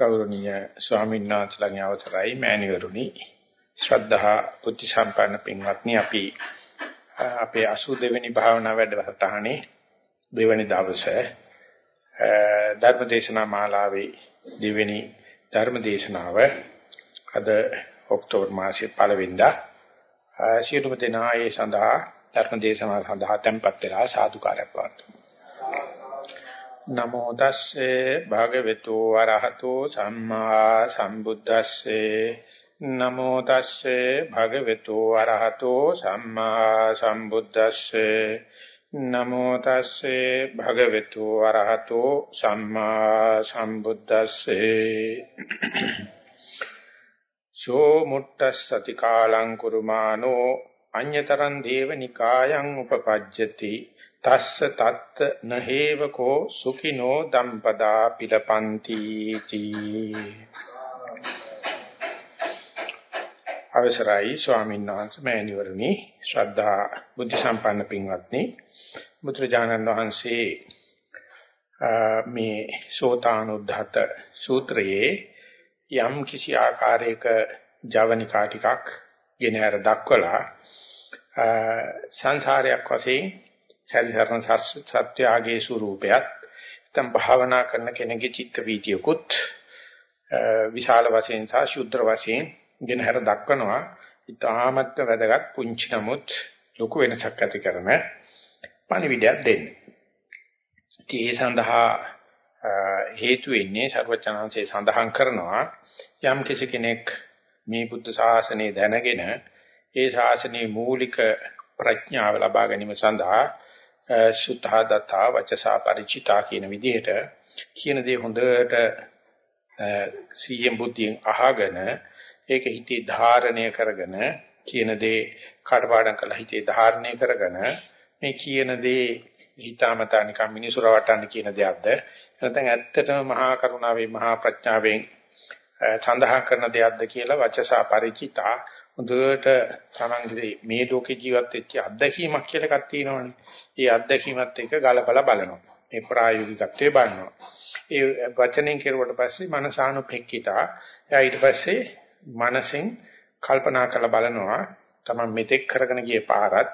ගෞරවනීය ස්වාමීන් වහන්සේලාගේ අවසරයි මෑණිවරුනි. ශ්‍රද්ධා බුද්ධ සම්පන්න පින්වත්නි අපි අපේ 82 වෙනි භාවනා වැඩසටහනේ දෙවැනි දවසේ ධර්මදේශනා මාලාවේ දෙවෙනි ධර්මදේශනාව අද ඔක්තෝබර් මාසයේ පළවෙනිදා සියලුම දෙනා ඒ සඳහා ධර්මදේශනාව සඳහා tempත් වෙලා සාදුකාරයක් පවතුමු නමෝ තස්සේ භගවතු වරහතෝ සම්මා සම්බුද්දස්සේ. නමෝ තස්සේ භගවතු වරහතෝ සම්මා සම්බුද්දස්සේ. නමෝ තස්සේ භගවතු වරහතෝ සම්මා සම්බුද්දස්සේ. සෝ මුට්ටස්සති කාලං කුරුමානෝ අඤ්‍යතරං දේවනිකායන් උපපජ්ජති. තස්ස තත්ත නහේවකෝ සුඛිනෝ දම්පදා පිලපಂತಿ තී. අවසරයි ස්වාමීන් වහන්සේ මෑණිවරණි ශ්‍රද්ධා බුද්ධ සම්පන්න පින්වත්නි. මුත්‍රාජානන් වහන්සේ මේ සෝතානුද්ධත සූත්‍රයේ යම් කිසි ආකාරයක ජවනිකා ටිකක් ගෙනහැර දක්වලා සංසාරයක් වශයෙන් සැරිසරන සත්‍යාගයේ ස්වરૂපයත් නැත්නම් භාවනා කරන කෙනෙකුගේ චිත්ත වීතියකුත් විශාල වශයෙන් සහ ශුද්ධ වශයෙන් ගෙනහැර දක්වනවා. ඉතාමත් වැදගත් පුංචි නමුත් ලොකු වෙනසක් ඇති කරන පණිවිඩයක් දෙන්න. ඉතින් ඒ සඳහා හේතු වෙන්නේ ਸਰවචනංශේ සඳහන් කරනවා යම් කිසි කෙනෙක් මේ බුද්ධ ශාසනය දැනගෙන ඒ ශාසනයේ මූලික ප්‍රඥාව ලබා ගැනීම සඳහා සුතා දතා වචසා ಪರಿචිතා කියන විදිහට කියන දේ හොඳට සීයෙන් බුද්ධියෙන් අහගෙන ඒක හිතේ ධාරණය කරගෙන කියන දේ කටපාඩම් කරලා හිතේ ධාරණය කරගෙන මේ කියන දේ හිතාමතා නිකම් මිනිසුර වටන්න කියන දෙයක්ද? නැත්නම් ඇත්තටම මහා කරුණාවෙන් මහා ප්‍රඥාවෙන් සඳහන් කරන දෙයක්ද කියලා වචසා ಪರಿචිතා හොඳට තමන්ගේ මේ ලෝකේ ජීවත් වෙච්ච අත්දැකීමක් කියලා එකක් තියෙනවනේ. ඒ අත්දැකීමත් එක්ක ගලපලා බලනවා. මේ ප්‍රායෝගිකත්වයේ බලනවා. ඒ වචනෙන් කෙරුවට පස්සේ මනසානුපෙක්කිතා. එයා ඊට පස්සේ මනසෙන් කල්පනා කරලා බලනවා තමන් මෙතෙක් කරගෙන ගිය පාරත්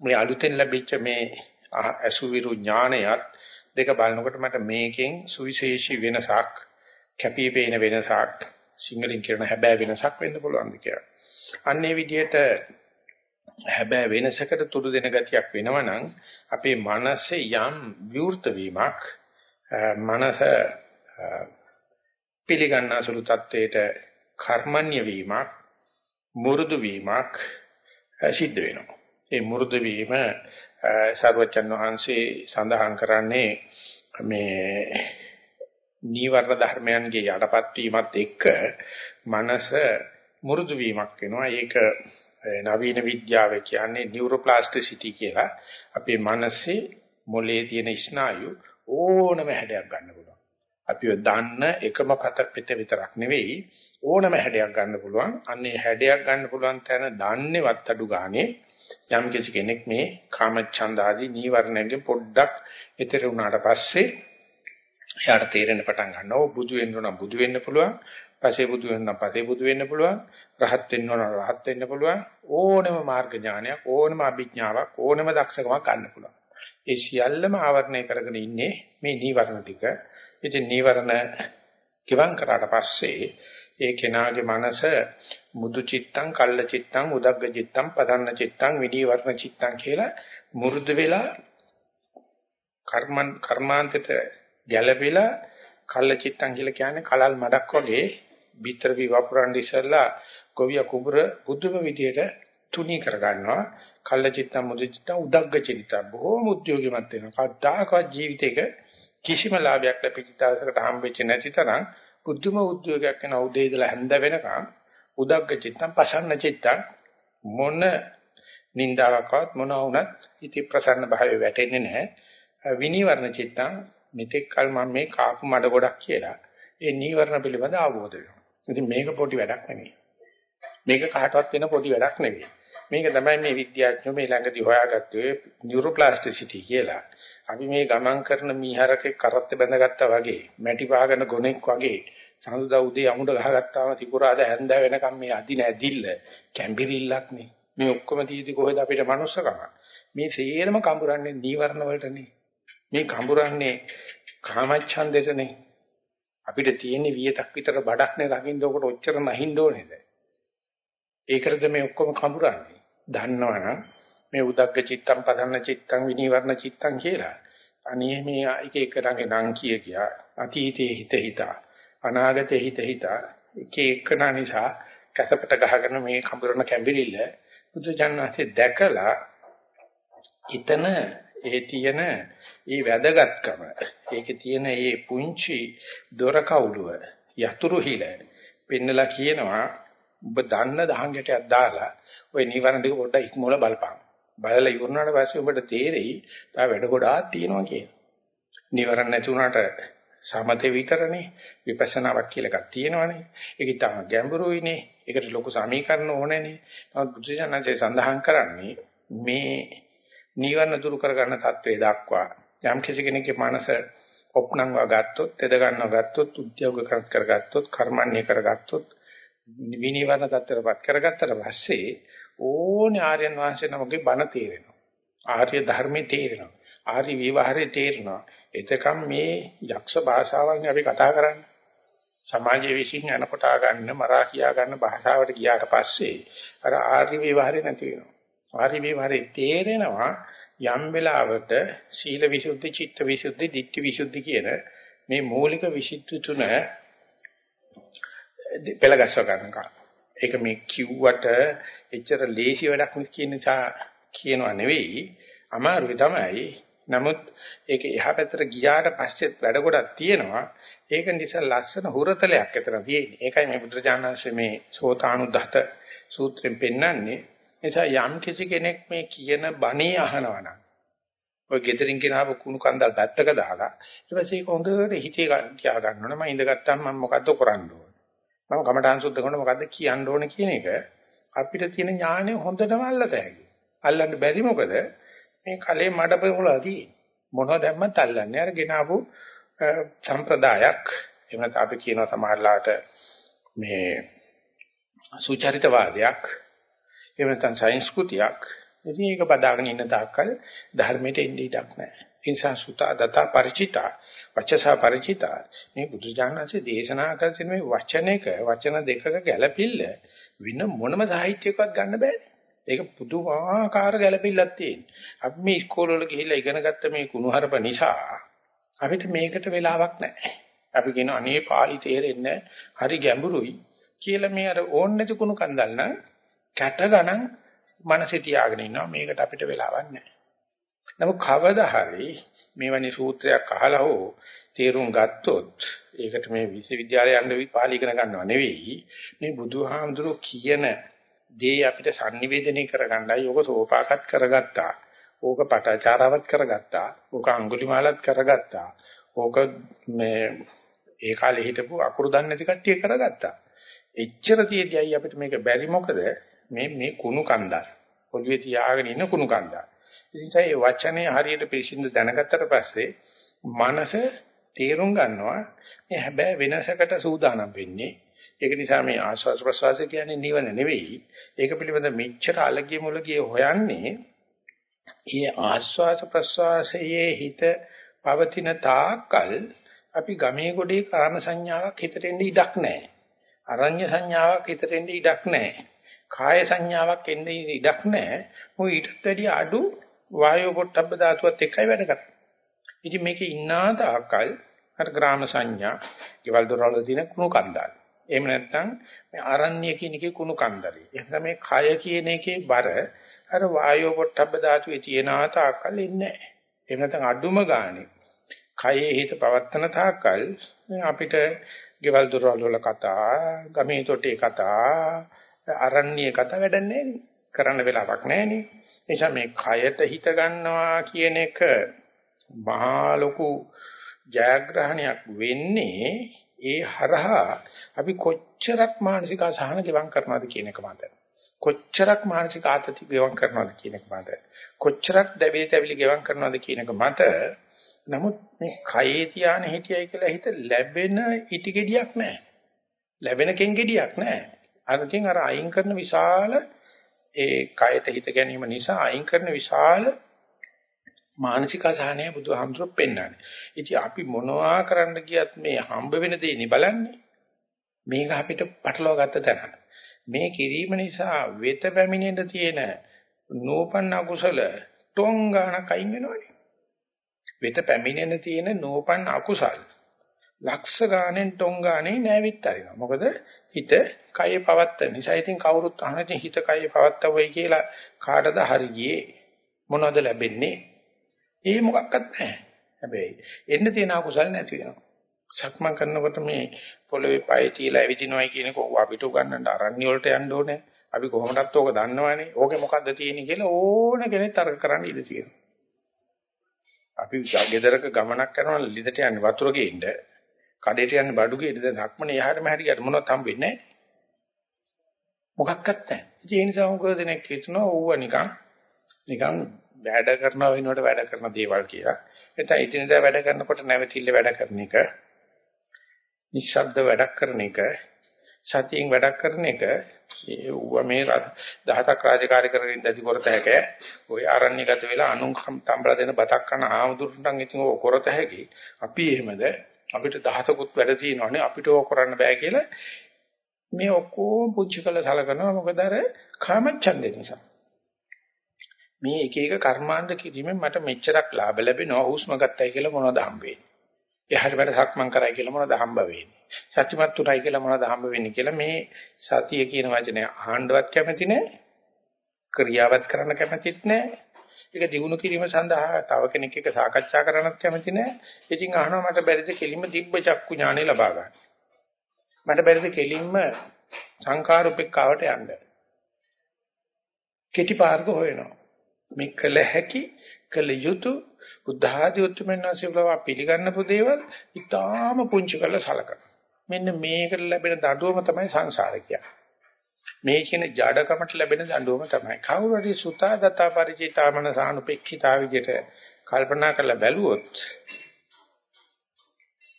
මේ අලුතෙන් ලැබිච්ච මේ අසුවිරු ඥානයත් දෙක බලනකොට මට මේකෙන් සුවිශේෂී වෙනසක් කැපිපේන වෙනසක් සිංහලෙන් කියන හැබෑ වෙනසක් වෙන්න පුළුවන් කියලා. අන්නේ විදිහට හැබෑ වෙනසකට තුරු දෙන ගතියක් වෙනවනම් අපේ මනසේ යම් විවෘත වීමක් මනස පිළිගන්නාසුළු තත්වයට කර්මන්‍ය වීමක් මුරුදු වීමක් සිද්ධ වෙනවා. ඒ මුරුදු වීම සර්වචන් වහන්සේ සඳහන් කරන්නේ මේ නීවරණ ධර්මයන්ගේ යටපත් වීමත් එක්ක මනස මුරුදු වීමක් වෙනවා. ඒක නවීන විද්‍යාවේ කියන්නේ නියුරෝප්ලාස්ටිසිටි කියලා. අපේ මනසේ මොලේ තියෙන ස්නායු ඕනම හැඩයක් ගන්න පුළුවන්. අපිව දන්න එකම පත පිට විතරක් නෙවෙයි ඕනම හැඩයක් ගන්න පුළුවන්. අන්නේ හැඩයක් ගන්න පුළුවන් තැන දන්නේවත් අඩු ගානේ යම් කිසි කෙනෙක් මේ කාමච්ඡන්ද ආදී නීවරණයෙන් පොඩ්ඩක් ඊතර වුණාට පස්සේ එයාට තේරෙන්න පටන් ගන්නවා බුදු වෙන්න නම් බුදු වෙන්න පුළුවන් පසේ බුදු වෙන්න නම් පසේ බුදු වෙන්න පුළුවන් රහත් වෙන්න නම් රහත් වෙන්න පුළුවන්. ඕනම මාර්ග ඥානයක් ඕනම අභිඥාවක් ඕනම දක්ෂකමක් ගන්න පුළුවන්. ඒ සියල්ලම ආවරණය කරගෙන ඉන්නේ මේ නීවරණ ටික. ඉතින් නීවරණ කිවං කරාට පස්සේ ඒ කෙනාගේ මනස මුදු චිත්තං, කල්ල චිත්තං, උදග්ග චිත්තං, පදන්න චිත්තං, විදීවර්ණ චිත්තං කියලා මුරුදු වෙලා කර්මන් කර්මාන්තයට ගැළපෙලා කල්ල චිත්තං කියලා කියන්නේ කලල් මඩක් වගේ බිතර විවපුරන් ඉස්සලා ගොවිය කුඹුර බුදුම විදියට තුනී කර ගන්නවා. කල්ල චිත්තං මුදු චිත්තං උදග්ග චිත්තං බොහෝම උද්‍යෝගිමත් වෙනවා. කවදාකවත් ජීවිතේක කිසිම ලාභයක් ලැබිච්ච දවසකට හම්බෙච්ච නැති තරම් බුද්ධම උද්‍යෝගයක් වෙන උදේ ඉඳලා හැන්ද වෙනකම් උදග්ග චිත්තම් පසන්න චිත්තම් මොන නින්දාවක්වත් මොන වුණත් ඉති ප්‍රසන්න භාවය වැටෙන්නේ නැහැ. විනීවරණ චිත්තම් මෙතෙක් කල මම මේ කාපු මඩ ගොඩක් කියලා. ඒ නීවරණ පිළිබඳ අවබෝධ වෙනවා. ඉතින් මේක පොඩි වැඩක් නෙමෙයි මේක කාටවත් වෙන පොඩි වැඩක් නෙමෙයි මේක තමයි මේ විද්‍යාඥයෝ මේ ළඟදී හොයාගත්තේ නියුරෝප්ලාස්ටිසිටි කියලා. අපි මේ ගමන් කරන මීහරකේ කරත් බැඳගත්තා වගේ, මැටි පාගන ගොනෙක් වගේ සඳුදා උදේ අමුඩ ගහගත්තාම තිකුරාද හැන්ද වෙනකම් මේ අදින ඇදිල්ල කැම්බිරිල්ලක් නේ. මේ ඔක්කොම තීති කොහෙද අපිට මනුස්සකම? මේ සේරම කඹරන්නේ නීවරණ වලටනේ. මේ කඹරන්නේ කාමච්ඡන්දෙටනේ. අපිට තියෙන වියතක් විතර බඩක් නේ රකින්න උකට ඔච්චර නැහින්න ඕනේද? ඒකටද මේ ඔක්කොම කඹරන්නේ. දන්නවනම් මේ උදග්ග චිත්තම් පදන්න චිත්තම් විනීවරණ චිත්තම් කියලා. අනේ මේ එක එක රංගේ නම් කිය කියා අතීතයේ හිත හිතා අනාගතයේ හිත හිතා එක එකන නිසා කැසපට ගහගෙන මේ කඹරන කැඹිරිල්ල බුදුජානනාථේ දැකලා එතන ඒ තියෙන ඒ වැදගත්කම ඒකේ තියෙන ඒ පුංචි දොර කවුළුව යතුරු හිල පෙන්නලා කියනවා ඔබ දන්න දහංගටයක් දාලා ওই නිවන දෙක පොඩ්ඩක් ඉක්මවල බලපං බලලා ඉවරනාට පස්සේ ඔබට තේරෙයි තා වැඩ ගොඩාක් තියෙනවා කියලා. නිවරණ නැති වුණාට සමතේ විතරනේ විපස්සනාවක් කියලා එකක් තියෙනවනේ. ඒක තම ගැඹුරුයිනේ. ඒකට ලොකු සමීකරණ ඕනේනේ. නමුත් බුදුසසුනේ සඳහන් කරන්නේ මේ නීවරණ දුරු කර ගන්න தત્ත්වය දක්වා යම් කිසි කෙනෙකුගේ මනස ඔප්නංවා ගත්තොත්, තෙද ගන්නවා ගත්තොත්, උද්‍යෝග කරගත්තොත්, කර්මන්නේ කරගත්තොත්, විනීවරණ தත්තරපත් කරගත්තට පස්සේ ඕනේ ආර්යයන් වහන්සේ නමගේ බණ තේරෙනවා. ආර්ය ධර්මයේ තේරෙනවා. ආර්ය විවහාරයේ තේරෙනවා. එතකම් මේ යක්ෂ භාෂාවෙන් අපි කතා කරන්නේ සමාජයේ විශ්ින් අනකොටා ගන්න, මරා කියා ගන්න භාෂාවට ගියාට පස්සේ අර ආර්ය විවහාරය නැති වෙනවා. ආර්ය විවහාරයේ තේරෙනවා යම් වෙලාවක සීල විසුද්ධි, චිත්ත විසුද්ධි, ditthi විසුද්ධි කියන මේ මූලික විසුද්ධි තුන පෙළගස්ව ගන්නවා. ඒක මේ කිව්වට එච්චර ලේසි වැඩක් නෙවෙයි කියන නිසා කියනවා නෙවෙයි අමාරුයි තමයි. නමුත් ඒක එහා පැත්තට ගියාට පස්සෙත් වැඩ ගොඩක් තියෙනවා. ඒක නිසා ලස්සන හුරතලයක් ඇතර තියෙන්නේ. ඒකයි මේ බුදුරජාණන්සේ මේ සෝතානුදහත සූත්‍රයෙන් පෙන්වන්නේ. නිසා යම් කිසි කෙනෙක් මේ කියන බණේ අහනවා නම් ඔය ගෙදරින් ගෙනාව කුණු කන්දල් පැත්තක දාලා ඊට පස්සේ ඒක හොඳට හිතේ තියා ගන්න ඕනේ. මම ඉඳගත්තාම මම මොකද්ද කරන්න ඕනේ. මම කමඨාන් සුද්ධ කරනකොට මොකද්ද කියන්න ඕනේ කියන එක අපිට තියෙන ඥාණය හොඳටම අල්ලත හැකියි. අල්ලන්න බැරි මොකද මේ කලේ මඩපොළලා තියෙන්නේ. මොනවද දැම්මත් අල්ලන්නේ. අර ගෙනාවු සම්ප්‍රදායක් එහෙම නැත්නම් අපි කියනවා සමහරලාට මේ සුචරිතවාදයක් එහෙම නැත්නම් සංස්කෘතියක්. ඉතින් ඒක බදාගෙන ඉන්න තාක්කල් ධර්මයට එන්නේ ඉඩක් නැහැ. ඒ නිසා සුතා දතා ಪರಿචිතා වචසා ಪರಿචිතා මේ බුදුජානකසේ දේශනා කරන මේ වචනයක වචන දෙකක ගැළපිල්ල වින මොනම සාහිත්‍යයකවත් ගන්න බෑනේ. ඒක පුදුමාකාර ගැළපිල්ලක් තියෙන. අපි මේ ඉස්කෝලවල ගිහිල්ලා ඉගෙන ගත්ත මේ කුණුහරුප නිසා අපිට මේකට වෙලාවක් නැහැ. අපි කියන අනේ පාළි තේරෙන්නේ හරි ගැඹුරුයි කියලා මේ අර ඕන් නැති කුණු කන්දල් නම් කැට ගණන් මනසේ තියාගෙන ඉන්නවා. මේකට අපිට වෙලාවක් නැහැ. නමුත් කවදා හරි මේවැනි සූත්‍රයක් අහලා හෝ තේරුම් ගත්තොත් ඒකට මේ විශ්වවිද්‍යාලය යන්න පාලි ඉගෙන ගන්නව නෙවෙයි. මේ බුදුහාමුදුරුවෝ කියන දේ අපිට sannivedanaya කරගන්නයි. ඕක සෝපාකත් කරගත්තා. ඕක පටාචාරවත් කරගත්තා. ඕක අඟුලිමාලත් කරගත්තා. ඕක මේ ඒ කාලේ හිටපු අකුරු දන්නේ නැති කට්ටිය කරගත්තා. එච්චර තියෙදියි අපිට මේක බැරි මොකද? මේ මේ කුණු කන්දල් පොදුවේ තියාගෙන ඉන්න කුණු කන්දල් ඉතින් ඒ වචනේ හරියට පිළිසින්ද දැනගත්තට පස්සේ මනස තේරුම් ගන්නවා මේ හැබැයි වෙනසකට සූදානම් වෙන්නේ. ඒක නිසා මේ ආස්වාස් ප්‍රසවාස කියන්නේ නිවන නෙවෙයි. ඒක පිළිබඳ මෙච්චර අලගිය මුලගිය හොයන්නේ මේ ආස්වාස් ප්‍රසවාසයේ හිත පවතින තාක්කල් අපි ගමේ ගොඩේ කාම සංඥාවක් හිතට එන්න ඉඩක් නැහැ. අරඤ්‍ය සංඥාවක් හිතට එන්න ඉඩක් නැහැ. කාය සංඥාවක් එන්න ඉඩක් නැහැ. මොකද ඊටත් වැඩිය අඩු වායෝ පොට්ටබ්බ ධාතුවත් එක්කයි වැඩ කරන්නේ. ඉතින් මේකේ ඉන්නා තාකල් අර ග්‍රාම සංඥා, ගෙවල් දොරවල් තියෙන කුණු කන්දල්. එහෙම නැත්නම් මේ ආරණ්‍ය කියන එකේ කුණු කන්දරේ. එහෙනම් මේ කය කියන එකේ බර අර වායෝ පොට්ටබ්බ ධාතුවේ තියෙනා තාකල් ඉන්නේ නැහැ. එහෙම නැත්නම් අඩුම ගානේ කයේ හිත පවත්තන තාකල් අපිට ගෙවල් දොරවල් වල කතා, ගමේ තොටේ කතා, ආරණ්‍ය කතා වැඩන්නේ කරන්න වෙලාවක් නැහැ නේ. නිසා මේ කයට හිත ගන්නවා කියන එක මහා ලොකු ජයග්‍රහණයක් වෙන්නේ ඒ හරහා අපි කොච්චරක් මානසික අසහන ගෙවම් කරනවද කියන එක මත. කොච්චරක් මානසික ආතති ගෙවම් කරනවද කියන එක මත. කොච්චරක් දැවිලි තැවිලි ගෙවම් කරනවද කියන එක මත. නමුත් මේ කයේ තියාන හිටියයි කියලා හිත ලැබෙන ඉටි ගෙඩියක් නැහැ. ලැබෙන කෙන්ගෙඩියක් නැහැ. අරකින් අර අයින් කරන විශාල ඒ කයට හිත ගැනීම නිසා අයින් කරන විශාල මානසික අසහනය බුදුහාමුදුරුවෝ පෙන්වන්නේ. ඉතින් අපි මොනවා කරන්න ගියත් මේ හම්බ වෙන දේනේ බලන්නේ. මේක අපිට පටලවා ගත්ත තැන. මේ කිරීම නිසා වෙත පැමිණෙන්න තියෙන නෝපන්න අකුසල ටොංගානක් අයින් වෙනවනේ. වෙත පැමිණෙන්න තියෙන නෝපන්න අකුසල් ලක්ෂ ගානෙන් ටොංගානේ නෑවිත් අරිනවා. මොකද හිත කය පවත්ත නිසා ඉතින් කවුරුත් අහන්නේ හිත කය පවත්තවයි කියලා කාටද හරි ගියේ මොනවද ලැබෙන්නේ? ඒ මොකක්වත් නැහැ. හැබැයි එන්න තියෙන අකුසල් නැති වෙනවා. සක්මන් කරනකොට මේ පොළවේ පය තියලා ඇවිදිනවයි කියනක අපිට උගන්නන්න අරණ්‍ය වලට යන්න ඕනේ. අපි කොහොමදත් ඕක දන්නවනේ. ඕකේ මොකද්ද තියෙන්නේ කියලා ඕන කෙනෙක් තරක කරන්න ඉඩ තියෙනවා. අපි ගෙදරක ගමනක් කරනවා ලිදට යන්නේ වතුර ගේන්න. කඩේට යන්නේ බඩු ගේන්න. දැන් සක්මනේ එහාට මෙහාට ගියට මොනවත් හම්බෙන්නේ නැහැ. මොකක්වත් නැහැ. ඒ නිසා මොකද දෙනෙක් හිතනවා ඌව නිකන් නිකන් වැඩ කරනවා වෙනකොට වැඩ කරන දේවල් කියලා. එතන ඉදිනදා වැඩ කරනකොට නැවතිල්ල වැඩ කරන එක, නිශ්ශබ්ද වැඩක් කරන එක, සතියෙන් වැඩක් කරන එක ඌව මේ දහතක් රාජකාරී කරගෙන ඉඳි කරත හැක. ඔය ආරණ්‍යගත වෙලා අනුන් තම්බලා දෙන බතක් කන ආමුදුරුන්ටන් ඉතින් ඔය කරත හැකි. අපි එහෙමද අපිට දහතකුත් වැඩ තියෙනවානේ අපිට ඕක කරන්න බෑ කියලා මේ ඔක්කොම පුංචි කළ සලකනවා මොකද අර කාමච්ඡන්දේ නිසා. මේ එක එක කර්මාන්ත කිරීමෙන් මට මෙච්චරක් ලාභ ලැබෙනවා හුස්ම ගත්තයි කියලා මොනවද හම්බෙන්නේ. එහාට වැඩ සක්මන් කරයි කියලා මොනවද හම්බ වෙන්නේ. සත්‍යමත් උරයි කියලා මොනවද හම්බ වෙන්නේ කියලා මේ සතිය කියන වචනේ අහන්නවත් කැමති නැහැ. ක්‍රියාවත් කරන්න කැමතිත් නැහැ. ඒක දිනු කිරීම සඳහා තව කෙනෙක් එක්ක සාකච්ඡා කරන්නත් කැමති නැහැ. ඉතින් අහනවා මට බැරිද කෙලින්ම දිබ්බ චක්කු ඥානෙ ලබා ගන්න. මට බැරිද කෙලින්ම සංඛාරුපෙක්කාවට යන්න. කෙටි පාර්ග හොයනවා. මේ කළ හැකි කළ යුතු බුද්ධ ආදී උතුම්යන් වහන්සේලා පිළිගන්නපු දේවල් ඉතාම පුංචි කරලා සලකනවා. මෙන්න මේකට ලැබෙන දඬුවම තමයි සංසාරය කියන්නේ. මේ කියන ජඩකමට ලැබෙන දඬුවම තමයි. කවුරු හරි සුතා දතා ಪರಿචිතා මනසානුපෙක්ඛිතා විදිහට කල්පනා කරලා බැලුවොත්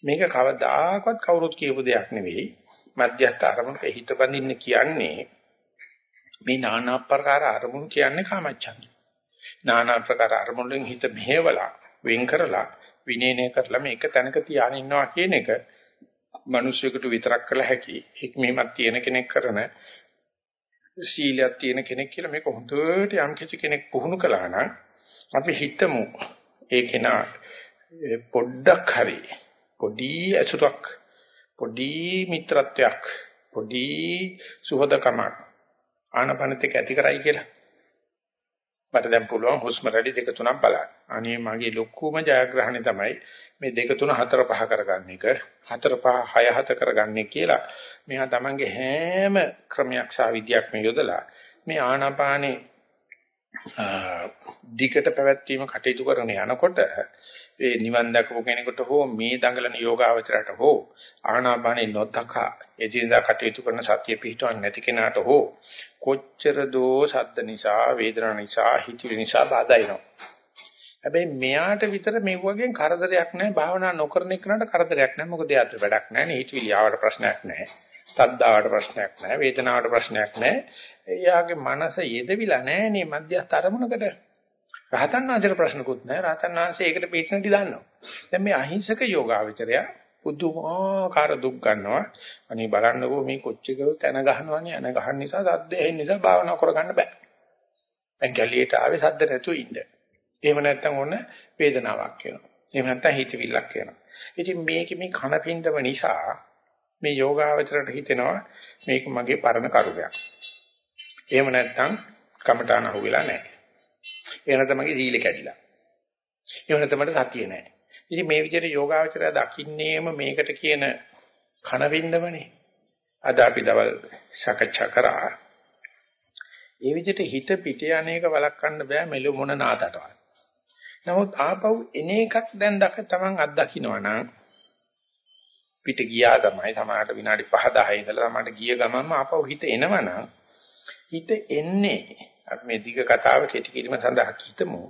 මේක කවදාකවත් කවුරුත් කියපු දෙයක් නෙවෙයි. මධ්‍යස්ථ අරමුණක හිත බඳින්න කියන්නේ මේ নানা ආකාර අරමුණු කියන්නේ කාමච්ඡන්ද. নানা ආකාර අරමුණෙන් හිත මෙහෙवला වෙන් කරලා විනේනය කරලා මේක තැනක තියාගෙන ඉන්නවා කියන එක මිනිසෙකුට විතරක් කළ හැකි. එක් මෙහෙමත් තියෙන කෙනෙක් කරන සීලයක් තියෙන කෙනෙක් කියලා මේක හොඳට යම් කිසි කෙනෙක් පුහුණු කළා නම් අපි හිතමු ඒ කෙනා පොඩ්ඩක් හරි පොඩි ඇසුරක් පොඩි මිත්‍රත්වයක් පොඩි සුහදකමක් ආනපනතික ඇති කරයි කියලා මට දැන් පුළුවන් හුස්ම රැලි දෙක තුනක් බලන්න. අනේ මගේ ලොකුම ජයග්‍රහණය තමයි මේ දෙක තුන හතර පහ කරගන්න එක. හතර පහ හය හත කරගන්නේ කියලා. මෙහා තමන්ගේ හැම ක්‍රමයක් සහ විද්‍යාවක් මේ යොදලා මේ ආනාපානේ දිගට පැවැත්වීම කටයුතු කරන යනකොට ඒ නිවන් දක්වපු කෙනෙකුට හෝ මේ දඟලන යෝගාවචරයට හෝ ආනාපානේ නොතක එදිනදා කටයුතු කරන සතිය පිහිටවන්නේ නැති කෙනාට හෝ කොච්චර දෝ සද්ද නිසා වේදනා නිසා හිතිවි නිසා බාධා එනවා. හැබැයි මෙයාට විතර මේ වගේ කරදරයක් නැහැ භාවනා නොකරන එකට කරදරයක් නැහැ මොකද යාත්‍ර වැඩක් නැහැ නේ හිතවිලි ආවට ප්‍රශ්නයක් නැහැ. සද්දාවට ප්‍රශ්නයක් නැහැ වේදනාවට ප්‍රශ්නයක් නැහැ. එයාගේ මනස යෙදවිලා නැහැ නේ මධ්‍යස්ථ අරමුණකට. රහතන් වහන්සේට ප්‍රශ්නකුත් නැහැ. රහතන් වහන්සේ ඒකට පිටිනටි දාන්නවා. දැන් මේ අහිංසක යෝගාවචරය පුදුමාකාර දුක් ගන්නවා. අනේ බලන්නකෝ මේ කොච්චර කරුත් එන ගහනවනේ. එන ගහන නිසා සද්ද ඇහෙන නිසා භාවනා කරගන්න බෑ. දැන් කැලියට ආවේ සද්ද නැතුව ඉන්න. එහෙම නැත්නම් ඕන වේදනාවක් එනවා. එහෙම නැත්නම් හිතවිල්ලක් එනවා. ඉතින් මේකේ මේ කන පින්දම නිසා මේ යෝගාවචරයට හිතෙනවා මේක මගේ පරණ කරුණයක්. එහෙම නැත්නම් කමඨාන අහුවෙලා නැහැ. එහෙම නැත්නම් මගේ සීල කැඩිලා. එහෙම නැත්නම් මට සතිය නැහැ. ඉතින් මේ විදිහට යෝගාවචරය දකින්නේම මේකට කියන කන වින්දමනේ. අද අපි දවල් සාකච්ඡා කරා. ඒ විදිහට හිත පිට යන්නේක වළක්වන්න බෑ මෙලො මොන නාතටවත්. නමුත් ආපහු එන එකක් දැන් දක තමන් අත්දකින්නවා නම් පිට ගියා තමයි සමහරට විනාඩි 5 10 ඉඳලා සමහරට ගිය ගමන්ම ආපහු හිත එනවනම් හිත එන්නේ අපි මේ දිග කතාව කෙටි කිරීම සඳහා හිතමු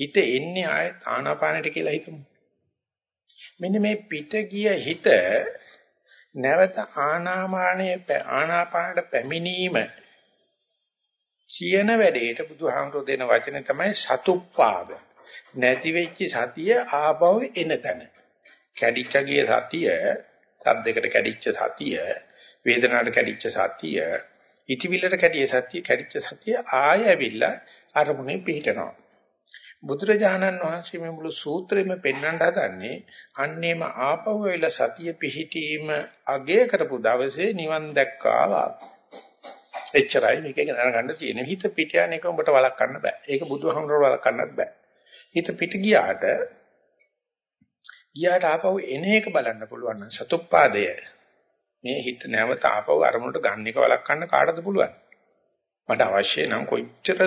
හිත එන්නේ ආය ආනාපානෙට කියලා හිතමු මෙන්න මේ පිට ගිය හිත නැවත ආනාපානයේ ආනාපානට පැමිණීම කියන වැඩේට බුදුහාමුදුරෝ දෙන වචනේ තමයි සතුප්පාද. නැති වෙච්ච සතිය ආපහු එන තැන. කැඩිච්ච ගිය සතිය, සද්දයකට කැඩිච්ච සතිය, වේදනාවට කැඩිච්ච සතිය, ඉතිවිල්ලට කැඩිය සතිය, කැඩිච්ච සතිය ආය ඇවිල්ලා අරමුණේ පිහිටනවා. බුදුරජාණන් වහන්සේ මේ මුළු සූත්‍රෙම පෙන්වන්න හදන්නේ අන්නේම ආපහු වෙලා සතිය පිහිටීම අගය කරපු දවසේ නිවන් දැක්කා වාගේ. එච්චරයි මේක දැනගන්න තියෙන්නේ. හිත පිට යන එක උඹට වළක්වන්න බෑ. ඒක බුදුහාමුදුරුවෝ වළක්වන්නත් බෑ. හිත පිට ගියාට ගියාට ආපහු එන එක බලන්න පුළුවන් නම් සතුප්පාදය. මේ හිත නැවත ආපහු අරමුණට ගන්න එක වළක්වන්න කාටද පුළුවන්? මට අවශ්‍ය නම් කොච්චර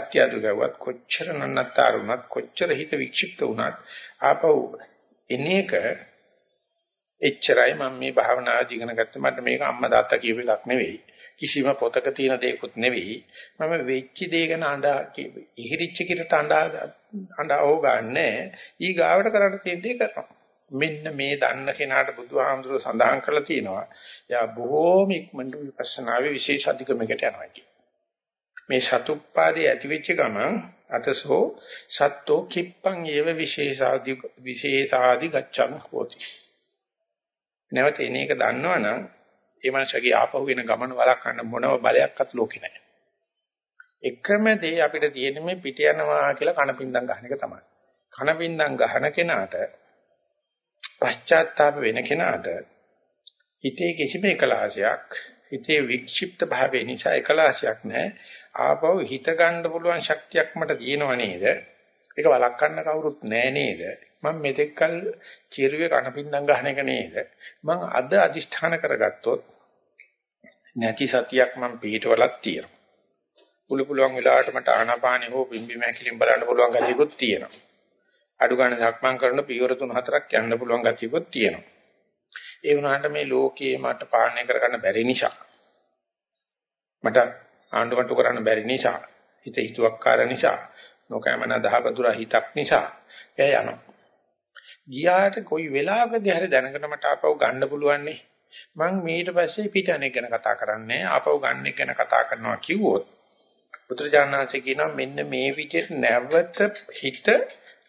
සත්‍යadu ගැව්වත් කොච්චර නන්නත්තර වුණත් කොච්චර හිත වික්ෂිප්ත වුණත් ආපහු එන එක එච්චරයි මම මේ භාවනාව ඉගෙන ගත්තේ. මට මේක අම්මා තාත්තා කියපු එකක් නෙවෙයි. කිසිම පොතක තියෙන දෙයක්වත් නෙවෙයි. මම වෙච්ච දේ ගැන අඬා ඉහිරිච්ච කිරට අඬා අඬා ඕගන්නේ ඊ ගාවට කරන්න තියෙන දේ කරනවා. මෙන්න මේ දන්න කෙනාට බුදුහාමුදුරුවෝ සඳහන් කරලා තියෙනවා. එයා බොහෝම ඉක්මනට විපස්සනාවේ විශේෂ අධිකමකට යනවා කියන මේ සතුප්පාදේ ඇති වෙච්ච ගමන් අතසෝ සත්තෝ කිප්පං ඒව විශේෂාදි විශේෂාදි ගච්ඡන් හෝති නැවත එන එක දන්නවනම් ඒ මනසගේ ආපහු වෙන ගමන වළක්වන්න මොනව බලයක්වත් ලෝකේ නැහැ. එකම දේ අපිට තියෙන මේ පිට යනවා කියලා කනපින්දම් ගන්න එක තමයි. කනපින්දම් ගහන කෙනාට පශ්චාත්තාප වෙන කෙනාට හිතේ කිසිම එකලාශයක් හිතේ වික්ෂිප්ත භාවය නිසා එකලාශයක් නැහැ. ආපහු හිත ගන්න පුළුවන් ශක්තියක් මට තියෙනව නේද? ඒක වළක්වන්න කවුරුත් නැහැ නේද? මම මෙතෙක්කල් චිරුවේ කණපින්දම් ගන්න එක නේද? මම අද අදිෂ්ඨාන කරගත්තොත් නැති සතියක් මම පිටවලක් තියෙනවා. පුළු පුළුවන් වෙලාවට මට ආනාපානෙ හෝ බිම්බි මෑකිලින් බලන්න පුළුවන් ගතියකුත් තියෙනවා. අඩු ගන්න ධක්මං කරන පියවර තුන හතරක් යන්න පුළුවන් ගතියකුත් තියෙනවා. ඒ වුණාට මේ ලෝකයේ මට පාලනය කරගන්න බැරි නිසා මට ආණ්ඩුමට්ටු කරන්න බැරි නිසා හිත හිතුවක්කාර නිසා නොකෑමන දහබදුරා හිතක් නිසා එය යනවා. ගියාට කොයි වෙලාවකදී හරි දැනගෙන මට ආපහු ගන්න පුළුවන් නේ. මම ඊට පස්සේ පිටණෙක් ගැන කතා කරන්නේ ආපහු ගන්න එක ගැන කතා කරනවා කිව්වොත් පුත්‍රජානනාංශේ කියනවා මෙන්න මේ විදිහට නැවත හිත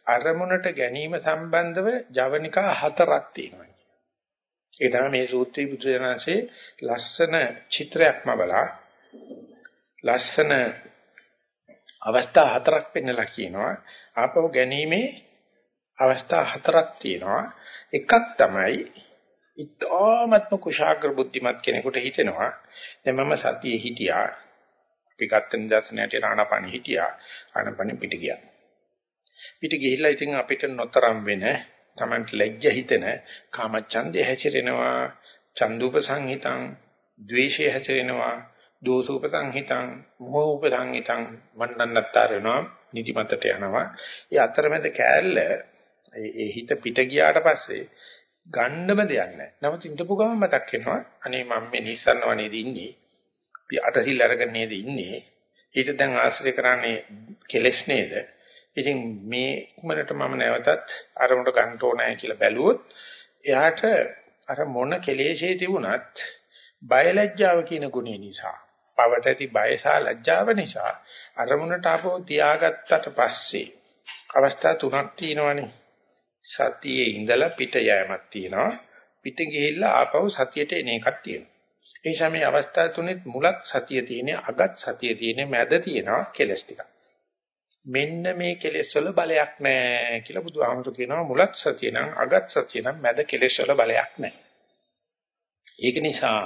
අරමුණට ගැනීම සම්බන්ධව ජවනිකා හතරක් තියෙනවා. ඒ තමයි මේ සූත්‍රයේ පුත්‍රජානනාංශේ ලස්සන චිත්‍රයක්ම බලා ලස්සන අවස්ථා හතරක් පෙන්නලා කියනවා ආපහු ගැනීමේ අවස්ථා හතරක් තියෙනවා. එකක් තමයි ඊ타මත්ම කුශාග්‍ර බුද්ධිමත් කෙනෙකුට හිතෙනවා දැන් මම සතියේ හිටියා. අපි ගත්ත නිදර්ශනයට ආනාපානෙ හිටියා. ආනාපානෙ පිට ගියා. පිට ගිහිල්ලා ඉතින් අපිට නොතරම් වෙන තමන්ට ලැජ්ජ හිතෙන කාමච්ඡන්දේ හැසිරෙනවා. චන්දුප සංහිතං, ද්වේෂය හැසිරෙනවා. දෝසූප සංහිතං, මොහෝප සංහිතං මණ්ඩන්නත්තර වෙනවා. නිදිමතට යනවා. ඒ අතරමැද කෑල්ල ඒ හිත පිට ගියාට පස්සේ ගන්නම දෙයක් නැහැ. නමුත් ඉඳපු ගමන් මතක් වෙනවා අනේ මම මේ නිස්සන්නව නේද ඉන්නේ. අපි අටසිල් අරගෙන නේද ඉන්නේ. ඊට දැන් ආශ්‍රය කරන්නේ කෙලෙස් නේද? ඉතින් මේ ඉක්මනට මම නැවතත් අරමුණට ගන්න ඕනෑ කියලා බැලුවොත් එයාට අර මොන කෙලෙෂේ තිබුණත් බයලජ්ජාව කියන ගුණය නිසා පවට ඇති බයසා ලැජ්ජාව නිසා අරමුණට ආපහු තියාගත්තට පස්සේ අවස්ථා තුනක් තියෙනවනේ සතියේ ඉඳලා පිට යෑමක් තියෙනවා. පිට ගිහිල්ලා ආපහු සතියට එන එකක් තියෙනවා. ඒ නිසා මේ අවස්ථා තුනෙත් මුලක් සතිය තියෙන්නේ අගත් සතිය තියෙන්නේ මැද තියෙනවා කෙලස් ටික. මෙන්න මේ කෙලස් වල බලයක් නැහැ කියලා බුදුහාමුදුරු කියනවා මුලත් සතිය නම් අගත් සතිය නම් මැද කෙලස් වල බලයක් නැහැ. ඒක නිසා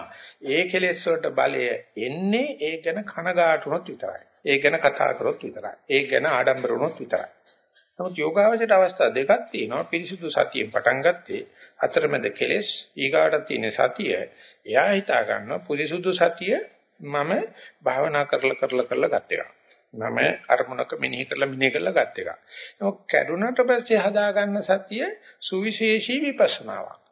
ඒ කෙලෙස් වලට බලය එන්නේ ඒ ගැන කනගාටුනොත් විතරයි. ඒ ගැන කතා කරොත් විතරයි. ඒ ගැන ආඩම්බර වුණොත් විතරයි. නමුත් යෝගාවචරයට අවස්ථා දෙකක් තියෙනවා. පිරිසුදු සතියෙන් පටන් ගත්තේ අතරමැද කෙලෙස් ඊගාට තියෙන සතිය. එයා හිතා ගන්නවා පිරිසුදු සතිය මම භාවනා කරලා කරලා කරලා ගත් එකක්. මම අරමුණක මෙනෙහි කරලා මෙනෙහි කරලා ගත් එකක්. නමුත් කැඩුනට පස්සේ හදා ගන්න සතිය සුවිශේෂී විපස්සනාවක්.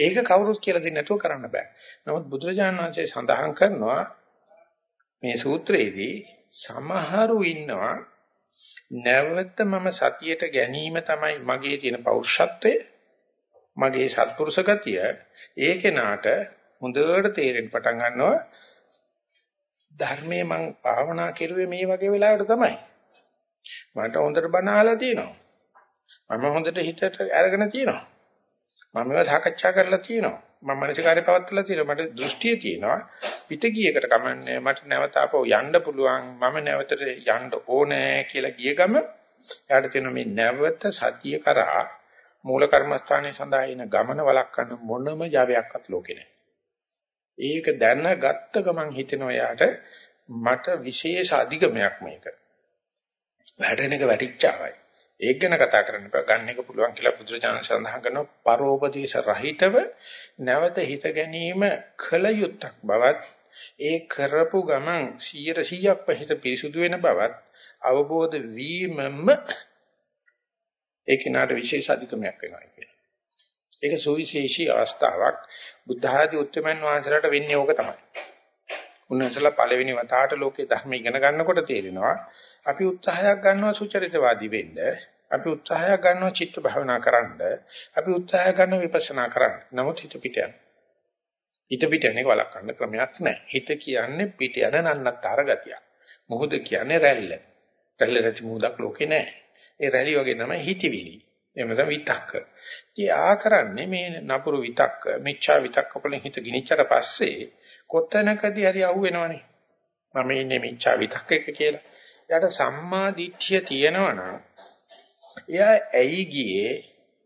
ඒක කවුරුත් කියලා දෙන්නේ නැතුව කරන්න බෑ. නමුත් බුදුරජාණන් වහන්සේ සඳහන් කරනවා මේ සූත්‍රයේදී සමහරු ඉන්නවා නැවත මම සතියට ගැනීම තමයි මගේ තියෙන පෞරුෂත්වය මගේ සත්පුරුෂ ගතිය ඒ කෙනාට හොඳට තේරෙන්න පටන් ගන්නවා ධර්මයේ මං භාවනා කරුවේ මේ වගේ වෙලාවට තමයි. මට හොඳට බණ අහලා තියෙනවා. මම හොඳට හිතට අරගෙන තියෙනවා. මම මේවා සාකච්ඡා කරලා තියෙනවා. මම මනසිකාරය පවත්ලා තියෙනවා. මට දෘෂ්ටිය තියෙනවා. පිට ගියකට කමන්නේ මට නැවත ආපහු යන්න පුළුවන්. මම නැවතට යන්න ඕනේ කියලා ගිය ගම එයාට තියෙන මේ නැවත සතිය කරා මූල කර්මස්ථානයේ සඳහා එන ගමන වළක්වන්න මොනම ජවයක්වත් ලෝකේ නැහැ. ඒක දැනගත්ත ගමන් හිතෙනවා යාට මට විශේෂ අධිගමයක් මේක. වැටෙන එක වැටිච්චාවයි. ඒක ගැන කතා කරන්න බෑ. ගන්න එක පුළුවන් කියලා බුදුරජාණන් සඳහන් කරනවා පරෝපදේශ රහිතව නැවත හිත ගැනීම කල යුත්තක් බවත් ඒ කරපු ගමන් 100%ක් පහිත පිරිසුදු වෙන බවත් අවබෝධ වීමම ඒ කෙනාට විශේෂ අධිකමයක් වෙනවා කියන්නේ. ඒක සුවිශේෂී අවස්ථාවක් බුද්ධ ආදී උත්තරමන් වහන්සේලාට වෙන්නේ ඕක තමයි. උන්වහන්සේලා පළවෙනි වතාවට ලෝකේ ධර්ම ඉගෙන ගන්නකොට තේරෙනවා අපි උත්සාහයක් ගන්නවා සුචරිතවාදී වෙන්න. අපි උත්සාහයක් ගන්නවා චිත්ත භාවනා කරන්න. අපි උත්සාහයක් ගන්නවා විපස්සනා කරන්න. නමුත් හිත පිට යන. හිත පිට යන්නේ වළක්වන්න ක්‍රමයක් නැහැ. හිත කියන්නේ පිට යන නන්නතර ගතිය. මොහොත කියන්නේ රැල්ල. රැල්ල රැති මොහොතක් ලෝකේ නැහැ. ඒ රැලි වගේ තමයි හිතවිලි. එහෙම නැත්නම් විතක්ක. ඉතින් ආ කරන්නේ මේ නපුරු විතක්ක, මිච්ඡා විතක්ක වලින් හිත ගිනිච්චට පස්සේ කොතැනකදී හරි අහුවෙනවනේ. මම ඉන්නේ මිච්ඡා විතක්ක එක කියලා. එයාට සම්මා දිට්ඨිය තියෙනවනම් එයා ඇයි ගියේ